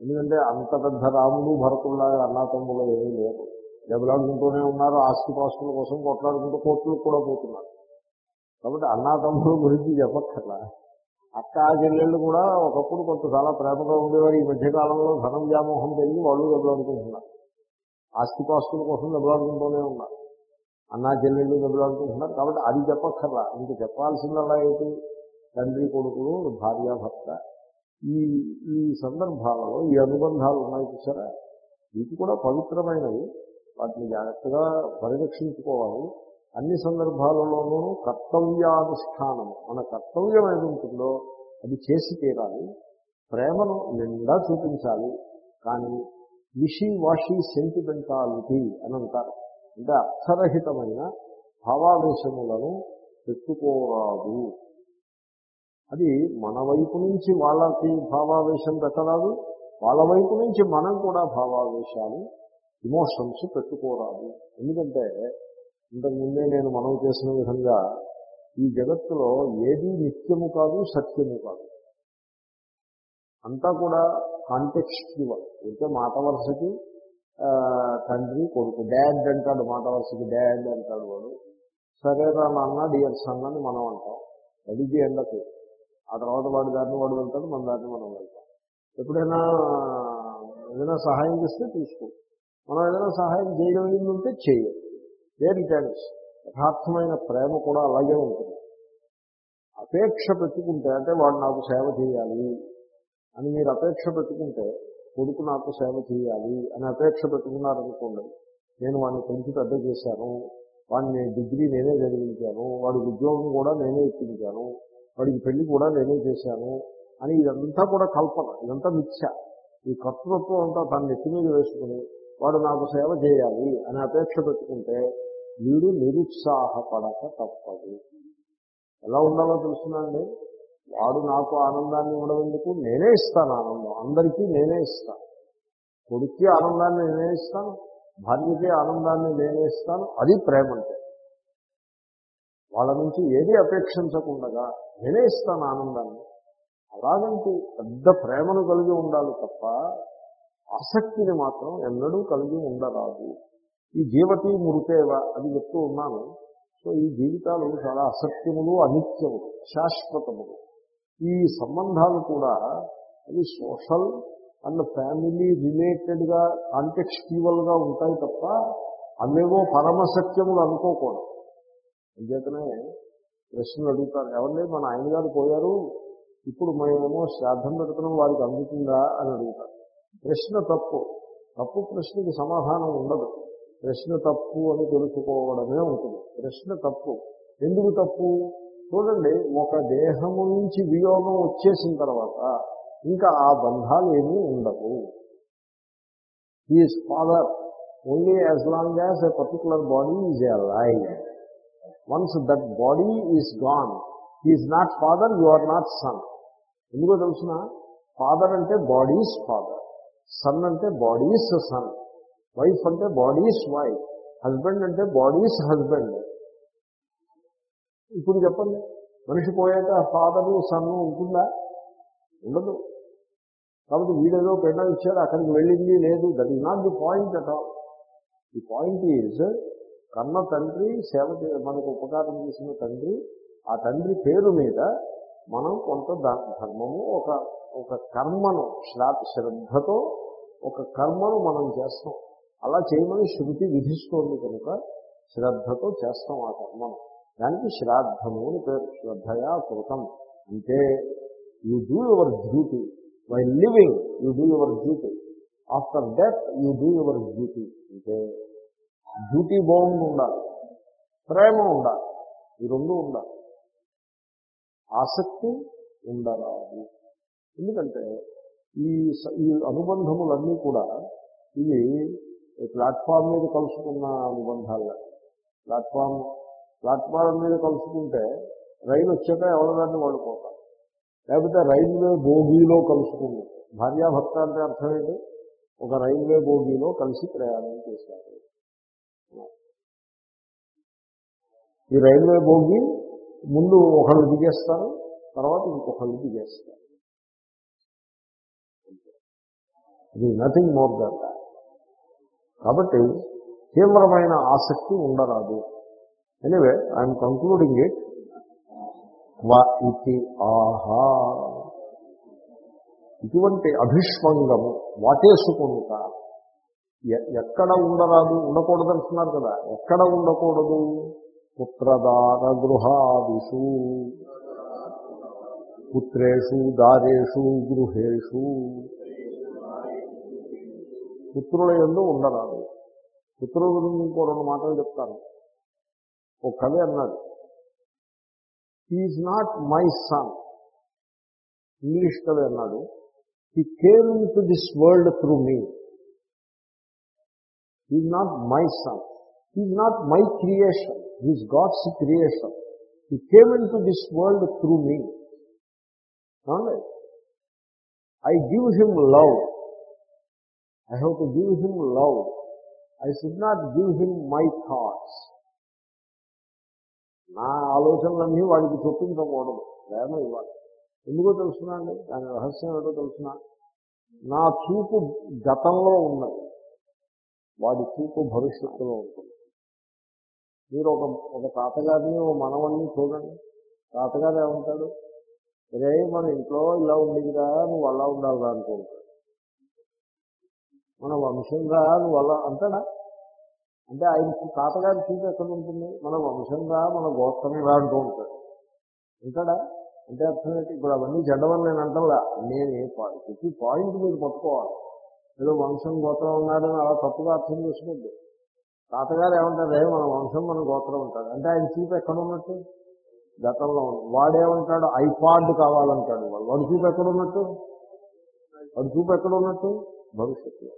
ఎందుకంటే అంత పెద్ద రాముడు భరతుల్లాగా అన్నా తమ్ముడు ఏమీ లేరు. దెబ్బలాడుకుంటూనే ఉన్నారు ఆస్తిపాస్తుల కోసం కొట్లాడుకుంటూ కోర్టులకు కూడా పోతున్నారు. కాబట్టి అన్నా తమ్ముడు గురించి చెప్పక్కర్లా. అక్క చెల్లెళ్ళు కూడా ఒకప్పుడు కొంత చాలా ప్రేమగా ఉండేవారు. ఈ మధ్యకాలంలో ధనం వ్యామోహం పెరిగి వాళ్ళు దెబ్బలాడుకుంటున్నారు. ఆస్తిపాస్తుల కోసం దెబ్బలాడుకుంటూనే ఉన్నారు. అన్నా చెల్లెళ్ళు దెబ్బలాడుకుంటున్నారు. కాబట్టి అది చెప్పక్కర్లా. ఇంక చెప్పాల్సిందల్లా ఏంటి? తండ్రి కొడుకులు భార్య భర్త. ఈ ఈ సందర్భాలలో ఈ అనుబంధాలు ఉన్నాయి చూసారా? వీటి కూడా పవిత్రమైనవి. వాటిని జాగ్రత్తగా పరిరక్షించుకోవాలి. అన్ని సందర్భాలలోనూ కర్తవ్యానుష్ఠానం మన కర్తవ్యం ఏది ఉంటుందో అది చేసి తీరాలి ప్రేమను నిండా చూపించాలి కానీ విషి వాషి సెంటిమెంటాలిటీ అని అంటారు. అంటే అర్థరహితమైన భావావేశములను పెట్టుకోరాదు. అది మన వైపు నుంచి వాళ్ళకి భావావేశం పెట్టరాదు వాళ్ళ వైపు నుంచి మనం కూడా భావావేశాలు ఇమోషన్స్ పెట్టుకోరాదు. ఎందుకంటే ఇంతకుముందే నేను మనం చేసిన విధంగా ఈ జగత్తులో ఏది నిత్యము కాదు సత్యము కాదు. అంతా కూడా కాంటెక్స్చువల్ అంటే మాట వరుసకి తండ్రి కొడుకు. డాడ్ అంటాడు మాట వరుసకి డాడ్ అంటాడు వాడు. సరేరా నాన్న డియర్ సన్ అని మనం అంటాం. అది ఎండకు. ఆ తర్వాత వాడి దారిని వాడు వెళ్తాడు మన దారిని మనం వెళ్తాం. ఎప్పుడైనా ఏదైనా సహాయం చేస్తే తీసుకో. మనం ఏదైనా సహాయం చేయగలిగిందంటే చేయాలి దేర్ టైమ్స్ యథార్థమైన ప్రేమ కూడా అలాగే ఉంటుంది. అపేక్ష పెట్టుకుంటే అంటే వాడు నాకు సేవ చేయాలి అని మీరు అపేక్ష పెట్టుకుంటే కొడుకు నాకు సేవ చేయాలి అని అపేక్ష పెట్టుకున్నారనుకోండి నేను వాడిని పెంచి పెద్ద చేశాను వాడిని డిగ్రీ నేనే చదివించాను వాడి ఉద్యోగం కూడా నేనే ఇప్పించాను వాడికి పెళ్ళి కూడా నేనే చేశాను అని ఇదంతా కూడా కల్పన ఇదంతా మిథ్య. ఈ కర్తృత్వం అంతా తన నెత్తి మీద వేసుకుని వాడు నాకు సేవ చేయాలి అని అపేక్ష పెట్టుకుంటే వీడు నిరుత్సాహపడక తప్పదు. ఎలా ఉండాలో తెలుసునండి? వాడు నాకు ఆనందాన్ని ఇవ్వడం ఎందుకు? నేనే ఇస్తాను ఆనందం. అందరికీ నేనే ఇస్తాను. కొడుక్కి ఆనందాన్ని నేనే ఇస్తాను. భార్యకి ఆనందాన్ని నేనే ఇస్తాను. అది ప్రేమ అంటే. వాళ్ళ నుంచి ఏది అపేక్షించకుండా నేనే ఇస్తాను ఆనందాన్ని. అలాగంటూ పెద్ద ప్రేమను కలిగి ఉండాలి తప్ప ఆసక్తిని మాత్రం ఎన్నడూ కలిగి ఉండరాదు. ఈ జీవతి మృతేవ అది చెప్తూ ఉన్నాను. సో ఈ జీవితాలు చాలా అసత్యములు అనిత్యము శాశ్వతములు. ఈ సంబంధాలు కూడా అవి సోషల్ అండ్ ఫ్యామిలీ రిలేటెడ్గా కాంటెక్స్టివల్గా ఉంటాయి తప్ప అవేవో పరమసత్యములు అనుకోకూడదు. అంచేతనే ప్రశ్నలు అడుగుతారు. ఎవరిని మన ఆయన గారు పోయారు ఇప్పుడు మేమేమో శ్రాద్ధం పెడుతున్నాం వారికి అందుతుందా అని అడుగుతారు. ప్రశ్న తప్పు. తప్పు ప్రశ్నకి సమాధానం ఉండదు. ప్రశ్న తప్పు అని తెలుసుకోవడమే ఉంటుంది. ప్రశ్న తప్పు. ఎందుకు తప్పు? చూడండి ఒక దేహము నుంచి వియోగం వచ్చేసిన తర్వాత ఇంకా ఆ బంధాలు ఏమీ ఉండవు. Is father only as long as a particular body is a life once that body is gone is not father you are not son ఎందుకో తెలుసిన? ఫాదర్ అంటే బాడీస్ ఫాదర్ సన్ అంటే బాడీస్ సన్ వైఫ్ అంటే bodies wife husband అంటే bodies husband ఇప్పుడు చెప్పండి. మనిషి పోయాక ఫాదరు సన్ను ఉంటుందా? ఉండదు. కాబట్టి వీడేదో పెండం ఇచ్చారు అక్కడికి వెళ్ళింది లేదు. That is not the point at all the point is కన్న తండ్రి సేవ మనకు ఉపకారం చేసిన తండ్రి ఆ తండ్రి పేరు మీద మనం కొంత ధర్మము ఒక ఒక కర్మను శ్రాద్ధ శ్రద్ధతో ఒక కర్మను మనం చేస్తాం. అలా చేయమని శృతి విధిస్తోంది కనుక శ్రద్ధతో చేస్తాం ఆ కర్మను దానికి శ్రాద్ధము అని పేరు. శ్రద్ధయా కృతం. అంటే you do your duty while living you do your duty after death you do your duty అంటే డ్యూటీ బౌండ్ ఉండాలి. ప్రేమ ఉండాలి. ఈ రెండు ఉండాలి. ఆసక్తి ఉండరాదు. ఎందుకంటే ఈ ఈ అనుబంధములన్నీ కూడా ఇవి ప్లాట్ఫామ్ మీద కలుసుకున్న అనుబంధాలు. ప్లాట్ఫామ్ ప్లాట్ఫామ్ మీద కలుసుకుంటే రైలు వచ్చాక ఎవరిదాన్ని వాళ్ళు లేకపోతే రైల్వే బోగీలో కలుసుకుంది. భార్యాభర్త అంటే అర్థం ఏంటి? ఒక రైల్వే బోగీలో కలిసి ప్రయాణం చేశారు. ఈ రైల్వే బోగి ముందు ఒకళ్ళు దిగేస్తారు తర్వాత ఇంకొకళ్ళు దిగేస్తారు. ఇది నథింగ్ మోర్ దాట్ కాబట్టి తీవ్రమైన ఆసక్తి ఉండరాదు. ఎనివే ఐఎమ్ కంక్లూడింగ్ ఇట్ వా ఇది ఆహా. ఇటువంటి అభిష్వంగము వాటేసుకుంట. ఎ- ఎక్కడ ఉండరాదు ఉండకూడదు అంటున్నారు కదా. ఎక్కడ ఉండకూడదు? పుత్రదార గృహాదిషు పుత్రేషు దారేషు గృహేషు. పుత్రుల ఎందు ఉండరాదు. పుత్రుల గురించి ఇంకో రెండు మాటలు చెప్తాను. ఒక కవి అన్నాడు is not my son English కవి అన్నాడు he came to this world through me is not my son is not my creation is God's creation he came in to this world through me I give him love I have to give him love I should not give him my thoughts నా ఆలోచనలన్నీ వాడికి చొప్పించకూడదు. ప్రేమ ఇవ్వాలి. ఎందుకో తెలుసునా అండి? దాని రహస్యం ఏదో తెలుసునా? నా చూపు గతంలో ఉన్నది. వాడి చూపు భవిష్యత్తులో ఉంటుంది. మీరు ఒక ఒక తాతగారిని ఒక మనవాడిని చూడండి. తాతగారు ఏమంటాడు? రే మన ఇంట్లో ఇలా ఉండేదిరా నువ్వు అలా ఉండాలి అనుకుంటాడు. మన వంశంగా నువ్వు అలా అంటాడా అంటే ఆయన తాతగారి చూపు ఎక్కడ ఉంటుంది మన వంశంగా మన గోత్రంగా అంటూ ఉంటాడు. అంటాడా అంటే అర్థం ఏంటి? ఇప్పుడు అవన్నీ చెడ్డవని నేను అంటలా నేను ఏ పాయింట్ ప్రతి పాయింట్ మీరు పట్టుకోవాలి. ఏదో వంశం గోత్రం ఉన్నాడని అలా తప్పుగా అర్థం చేసుకుంది తాతగారు ఏమంటారు? మన వంశం మన గోత్రం ఉంటాడు అంటే ఆయన చూపు ఎక్కడ ఉన్నట్టు గతంలో ఉంది వాడేమంటాడు? ఐపాడ్ కావాలంటాడు. వాడు వాడి చూపు ఎక్కడ ఉన్నట్టు వాడు చూపు ఎక్కడ ఉన్నట్టు భవిష్యత్తులో.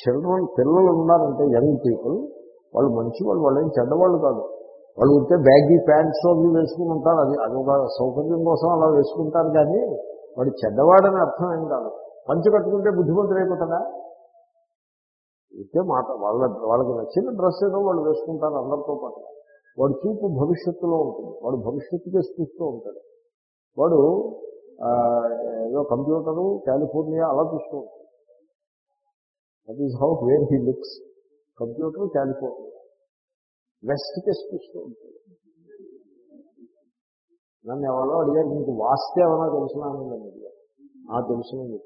చిల్డ్రన్ పిల్లలు ఉన్నారంటే యంగ్ పీపుల్ వాళ్ళు మంచి వాళ్ళు వాళ్ళు ఏం చెడ్డవాళ్ళు కాదు. వాళ్ళు ఉంటే బ్యాగీ ప్యాంట్స్ అవి వేసుకుని ఉంటారు. అది అది ఒక సౌకర్యం కోసం అలా వేసుకుంటారు కానీ వాడు చెడ్డవాడని అర్థం ఏం కాదు. పంచి కట్టుకుంటే బుద్ధిమంతుడు అయిపోతాడా? ఇంకే మాట వాళ్ళ వాళ్ళకి నచ్చిన డ్రెస్ ఏదో వాళ్ళు వేసుకుంటారు అందరితో పాటు. వాడు చూపు భవిష్యత్తులో ఉంటుంది. వాడు భవిష్యత్తుకే చూస్తూ ఉంటాడు. వాడు ఏదో కంప్యూటరు కాలిఫోర్నియా అలా చూస్తూ ఉంటాడు. That is how where he looks computer California. West case చూస్తూ ఉంటాడు. నన్ను ఎవరో అడిగారు మీకు వాస్తే ఏమైనా తెలుసునా? అని నన్ను అడిగారు. ఆ తెలుసును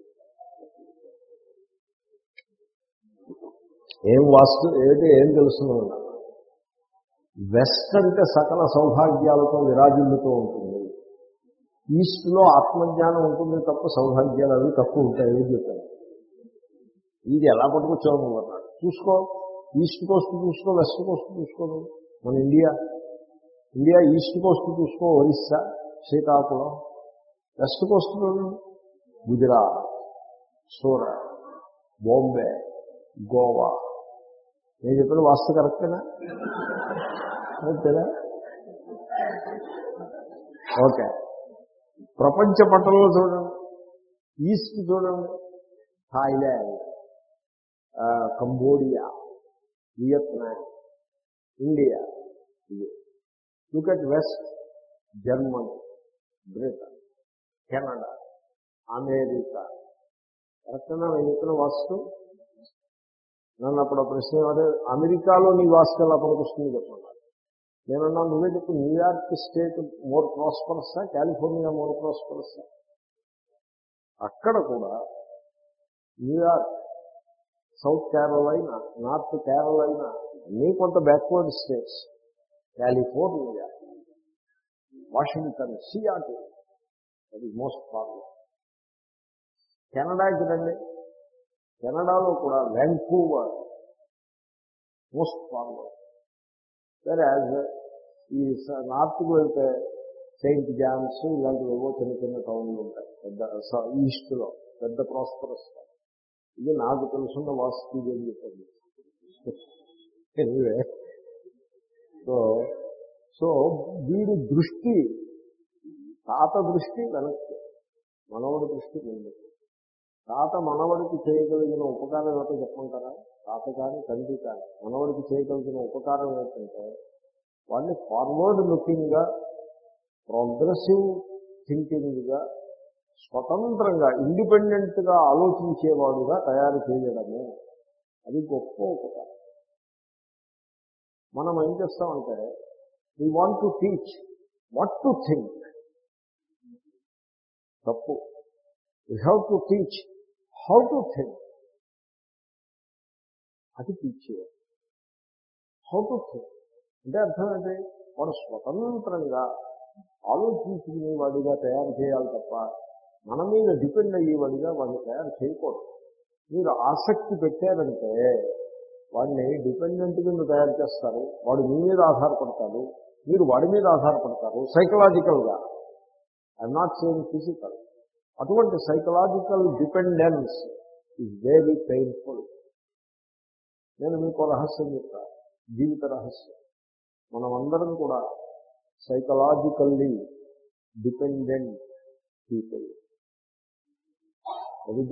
ఏం వాస్తు ఏంటి ఏం తెలుసును? వెస్ట్ అంటే సకల సౌభాగ్యాలతో విరాజిల్లుతూ ఉంటుంది. ఈస్ట్లో ఆత్మజ్ఞానం ఉంటుంది తప్ప సౌభాగ్యాలు అవి తక్కువ ఉంటాయి ఏం చెప్పాను ఇది ఎలా పట్టుకొచ్చావు నువ్వు అన్నాడు. చూసుకో ఈస్ట్ కోస్ట్ చూసుకో వెస్ట్ కోస్ట్ చూసుకో మన ఇండియా. ఇండియా ఈస్ట్ కోస్ట్ చూసుకో ఒరిస్సా శ్రీకాకుళం. వెస్ట్ కోస్ట్లో గుజరాత్ సూరత్ బాంబే గోవా. నేను చెప్పిన వాస్తు కరెక్టేనా? ఓకేనా ఓకే. ప్రపంచ పట్టణంలో చూడండి. ఈస్ట్ చూడండి. థాయిలాండ్ కంబోడియా వియత్నాం ఇండియా ఇది. Look at west Germany Britain Canada America ఎక్కడన్నా నేను చెప్పిన వాస్తు? నన్ను అప్పుడు ప్రశ్న అదే అమెరికాలో నీ వాస్తు ఎలా పనికొస్తుంది చెప్పండి. నేనన్నా నువ్వే చెప్పు న్యూయార్క్ స్టేట్ మోర్ ప్రాస్పరస్సా కాలిఫోర్నియా మోర్ ప్రాస్పరస్సా? అక్కడ కూడా న్యూయార్క్ సౌత్ కేరళైనా నార్త్ కేరళైనా అన్నీ కొంత backward states. California Washington Seattle అది మోస్ట్ ప్రాబ్లం కెనడాకి రండి. కెనడాలో కూడా వ్యాంకూవర్ మోస్ట్ ప్రాబ్లం సరే ఈ స- నార్త్కి వెళ్తే సెయింట్ జాన్స్ ఇలాంటివి ఏవో చిన్న చిన్న టౌన్లు ఉంటాయి. పెద్ద ఈస్ట్లో పెద్ద ప్రాస్పరస్ ఇది నాకు తెలుసున్న వాస్తు అని చెప్పండి. ఎనివే సో సో వీడి దృష్టి తాత దృష్టి వెనక్కి మనవడి దృష్టి ముందు తాత మనవడికి చేయగలిగిన ఉపకారం ఏమిటో చెప్పమంటారా? తాత కానీ తండ్రి కానీ మనవడికి చేయగలిగిన ఉపకారం ఏంటంటే వాడిని ఫార్వర్డ్ లుకింగ్గా ప్రోగ్రెసివ్ థింకింగ్గా స్వతంత్రంగా ఇండిపెండెంట్గా ఆలోచించేవాడుగా తయారు చేయడము. అది గొప్ప ఉపకారం. మనం ఏం చేస్తామంటే we want to teach what to think తప్పు. We have to teach how to think అది టీచ్ చేయాలి హౌ టు థింక్ అంటే అర్థం ఏంటి? వాడు స్వతంత్రంగా ఆలోచించుకునేవాడిగా తయారు చేయాలి తప్ప మన మీద డిపెండ్ అయ్యేవాడిగా వాడిని తయారు చేయకూడదు. మీరు ఆసక్తి పెట్టారంటే వాడిని డిపెండెంట్ కింద తయారు చేస్తారు. వాడు మీ మీద ఆధారపడతాడు. మీరు వాడి మీద ఆధారపడతారు. సైకలాజికల్గా ఐఎమ్ నాట్ సేయింగ్ ఫిజికల్ అటువంటి psychological dependence is very painful నేను మీకు రహస్యం చెప్తా. జీవిత రహస్యం. మనమందరం కూడా సైకలాజికల్లీ డిపెండెంట్ పీపుల్ అది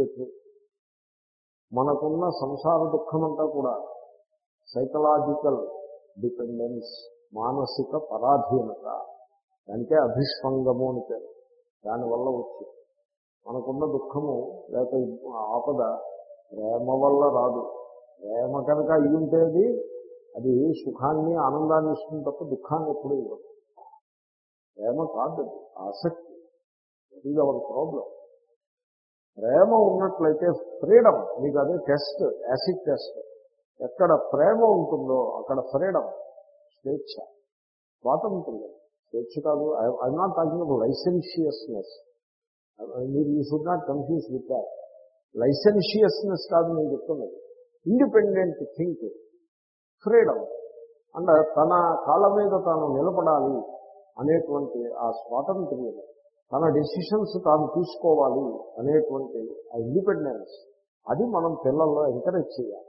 మనకున్న సంసార దుఃఖం అంతా కూడా సైకలాజికల్ డిపెండెన్స్ మానసిక పరాధీనత. అంటే అభిష్పంగము అని పేరు. దానివల్ల వచ్చింది. మనకున్న దుఃఖము లేక ఆపద ప్రేమ వల్ల రాదు. ప్రేమ కనుక అయి ఉంటేది అది సుఖాన్ని ఆనందాన్ని ఇస్తుంది తప్ప దుఃఖాన్ని ఎప్పుడూ ఇవ్వదు. ప్రేమ కాదు ఆసక్తి. దట్ ఈజ్ అవర్ ప్రాబ్లం ప్రేమ ఉన్నట్లయితే ఫ్రీడమ్ మీకు అదే టెస్ట్ యాసిడ్ టెస్ట్. ఎక్కడ ప్రేమ ఉంటుందో అక్కడ ఫ్రీడమ్ స్వేచ్ఛ స్వాతంత్ర్యం. స్వేచ్ఛ కాదు I not talking about licentiousness మీరు you should not confuse with that licentiousness కాదు నేను చెప్తున్నది. ఇండిపెండెంట్ థింక్ ఫ్రీడమ్ అండ్ తన కాళ్ళ మీద తాను నిలబడాలి అనేటువంటి ఆ స్వాతంత్ర్యం తన డెసిషన్స్ తాను తీసుకోవాలి అనేటువంటి ఆ ఇండిపెండెన్స్ అది మనం పిల్లల్లో ఎంకరేజ్ చేయాలి.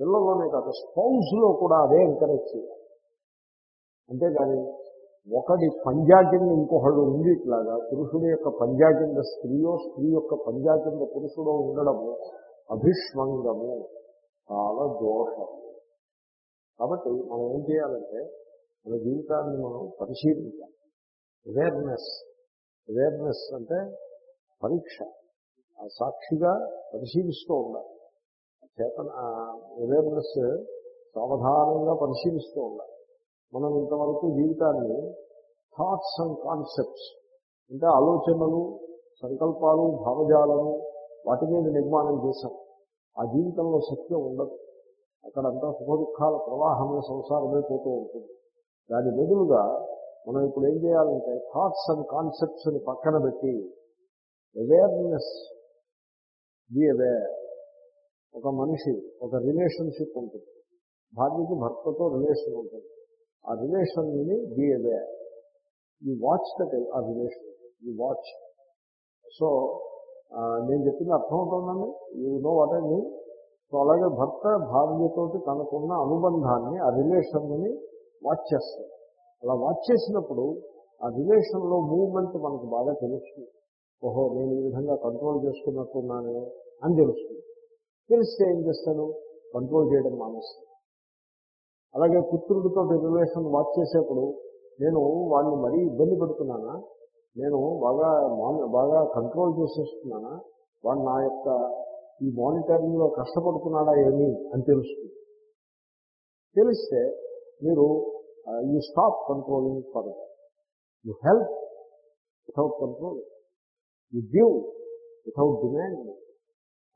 పిల్లల్లోనే కాదు స్పౌజ్లో కూడా అదే ఎంకరేజ్ చేయాలి. అంతేగాని ఒకటి పంజా కింద ఉంది ఇట్లాగా. పురుషుడు యొక్క పంజా కింద స్త్రీయో స్త్రీ యొక్క పంజా కింద పురుషుడో ఉండడము అభిష్వంగము చాలా దోషము. కాబట్టి మనం ఏం చేయాలంటే మన జీవితాన్ని మనం పరిశీలించాలి. అవేర్నెస్ అవేర్నెస్ అంటే పరీక్ష. ఆ సాక్షిగా పరిశీలిస్తూ ఉండాలి. చేతన అవేర్నెస్ సావధానంగా పరిశీలిస్తూ ఉండాలి. మనం ఇంతవరకు జీవితాన్ని థాట్స్ అండ్ కాన్సెప్ట్స్ అంటే ఆలోచనలు సంకల్పాలు భావజాలను వాటి మీద నిర్మాణం చేశాం. ఆ జీవితంలో సత్యం ఉండదు. అక్కడంతా సుఖ దుఃఖాల ప్రవాహమే సంసారమే పోతూ ఉంటుంది. దాని బదులుగా మనం ఇప్పుడు ఏం చేయాలంటే థాట్స్ అండ్ కాన్సెప్ట్స్ని పక్కన పెట్టి అవేర్నెస్ బి అవేర్ ఒక మనిషి ఒక రిలేషన్షిప్ ఉంటుంది. భార్యకి భర్తతో రిలేషన్ ఉంటుంది. ఆ రిలేషన్ని బి అవేర్ ఈ వాచ్ దట్ ఆ రిలేషన్. ఈ వాచ్ సో నేను చెప్పింది అర్థమవుతుందండి you know what I mean so అలాగే భర్త భార్యతోటి తనకున్న అనుబంధాన్ని ఆ రిలేషన్ని వాచ్ చేస్తాడు. అలా వాచ్ చేసినప్పుడు ఆ రిలేషన్లో మూవ్మెంట్ మనకు బాగా తెలుస్తుంది. ఓహో నేను ఈ విధంగా కంట్రోల్ చేసుకున్నట్టున్నాను అని తెలుస్తుంది. తెలిస్తే ఏం చేస్తాను కంట్రోల్ చేయడం మానేస్తాను అలాగే పుత్రుడితో రిలేషన్ వాచ్ చేసేప్పుడు నేను వాడిని మరీ ఇబ్బంది పెడుతున్నానా? నేను బాగా బాగా కంట్రోల్ చేసేస్తున్నానా? వాడు నా యొక్క ఈ మానిటరింగ్లో కష్టపడుతున్నాడా ఏమి అని తెలుస్తుంది. తెలిస్తే మీరు you stop controlling for you help without control. You give without demand.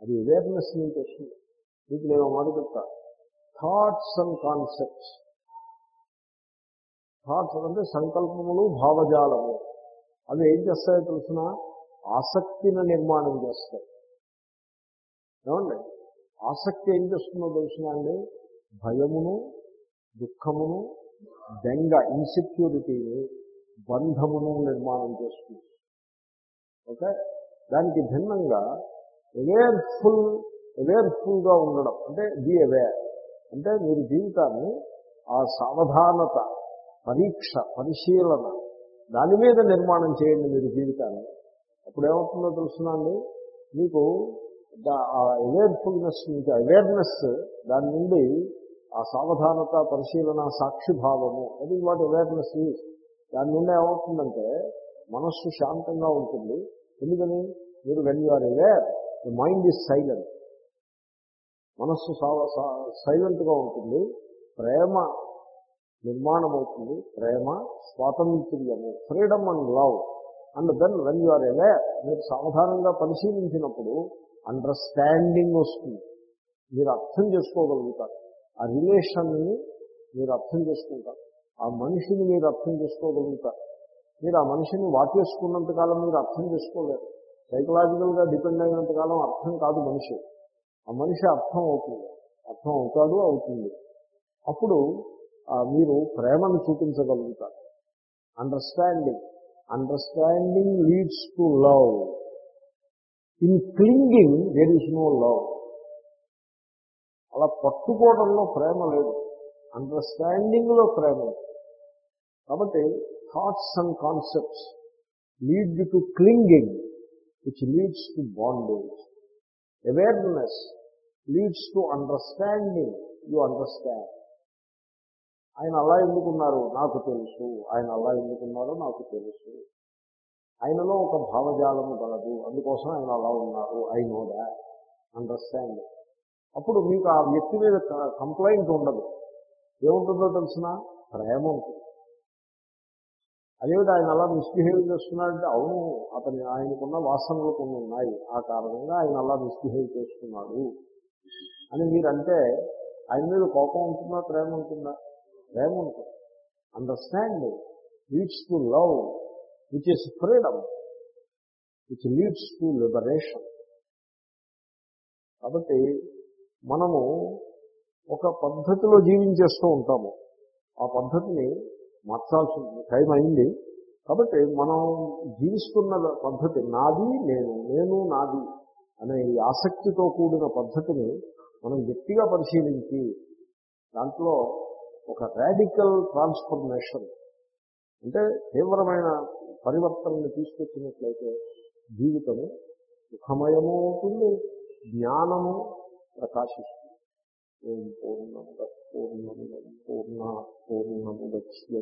అది అవేర్నెస్ నుంచి వస్తుంది. మీకు నేను మాట చెప్తాను థాట్స్ అండ్ కాన్సెప్ట్స్ థాట్స్ అంటే సంకల్పములు భావజాలము. అవి ఏం చేస్తాయో తెలిసిన? ఆసక్తిని నిర్మాణం చేస్తాయి. ఏమండి? ఆసక్తి ఏం చేస్తుందో తెలిసిన అండి? భయమును దుఃఖమును దెంగ ఇన్సెక్యూరిటీని బంధమును నిర్మాణం చేస్తుంది. ఓకే? దానికి భిన్నంగా అవేర్ఫుల్ అవేర్ఫుల్గా ఉండడం. అంటే బి అవేర్ అంటే మీరు జీవితాన్ని ఆ సావధానత పరీక్ష పరిశీలన దాని మీద నిర్మాణం చేయండి మీరు జీవితాన్ని. అప్పుడు ఏమవుతుందో తెలుసునండి మీకు ఆ అవేర్ఫుల్నెస్ మీకు అవేర్నెస్ దాని నుండి ఆ సావధానత పరిశీలన సాక్షిభావము అది వాటి అవేర్నెస్ దాని నుండి ఏమవుతుందంటే మనస్సు శాంతంగా ఉంటుంది. ఎందుకని? మీరు when you are aware the mind is silent మనస్సు సైలెంట్గా ఉంటుంది. ప్రేమ నిర్మాణం అవుతుంది ప్రేమ స్వాతంత్ర్యము freedom and love. And then when you are aware మీరు సావధానంగా పరిశీలించినప్పుడు అండర్స్టాండింగ్ వస్తుంది. మీరు అర్థం చేసుకోగలుగుతారు. ఆ రిలేషన్ని మీరు అర్థం చేసుకుంటారు. ఆ మనిషిని మీరు అర్థం చేసుకోగలుగుతారు. మీరు ఆ మనిషిని వాటేసుకున్నంతకాలం మీరు అర్థం చేసుకోలేరు. సైకలాజికల్గా డిపెండ్ అయినంతకాలం అర్థం కాదు మనిషి. ఆ మనిషి అర్థం అవుతుంది. అర్థం అవుతాడు అవుతుంది. అప్పుడు మీరు ప్రేమను చూపించగలుగుతారు. Understanding understanding leads to love in clinging there is no love అలా పట్టుకోవడంలో ప్రేమ లేదు. అండర్స్టాండింగ్లో ప్రేమ కాబట్టి thoughts and concepts lead to clinging which leads to bondage awareness leads to understanding you understand ఆయన అలా ఎందుకున్నారు? నాకు తెలుసు. ఆయన అలా ఎందుకున్నారో నాకు తెలుసు. ఆయనలో ఒక భావజాలము గలదు. అందుకోసం ఆయన అలా ఉన్నారు. ఐ నో దాట్ అండర్స్టాండ్ అప్పుడు మీకు ఆ వ్యక్తి మీద కంప్లైంట్ ఉండదు. ఏముంటుందో తెలిసిన? ప్రేమ ఉంటుంది. అదేవిధంగా ఆయన అలా మిస్బిహేవ్ చేస్తున్నాడంటే అవును అతని ఆయనకున్న వాసనలు కొన్ని ఉన్నాయి. ఆ కారణంగా ఆయన అలా మిస్బిహేవ్ చేస్తున్నాడు. అని మీరంటే ఆయన మీద కోపం ఉంటుందా ప్రేమ ఉంటుందా? ప్రేమ ఉంటుంది. Understanding leads to love which is freedom which leads to liberation కాబట్టి మనము ఒక పద్ధతిలో జీవించేస్తూ ఉంటాము. ఆ పద్ధతిని మార్చాల్సి ఉంటుంది టైం అయింది. కాబట్టి మనం జీవిస్తున్న పద్ధతి నాది నేను నేను నాది అనే ఆసక్తితో కూడిన పద్ధతిని మనం గట్టిగా పరిశీలించి దాంట్లో ఒక రాడికల్ ట్రాన్స్ఫర్మేషన్ అంటే తీవ్రమైన పరివర్తనని తీసుకొచ్చినట్లయితే జీవితము సుఖమయము అవుతుంది జ్ఞానము ప్రకాశిస్తుంది. ఓం పూర్ణముద పూర్ణముద పూర్ణ పూర్ణముద్య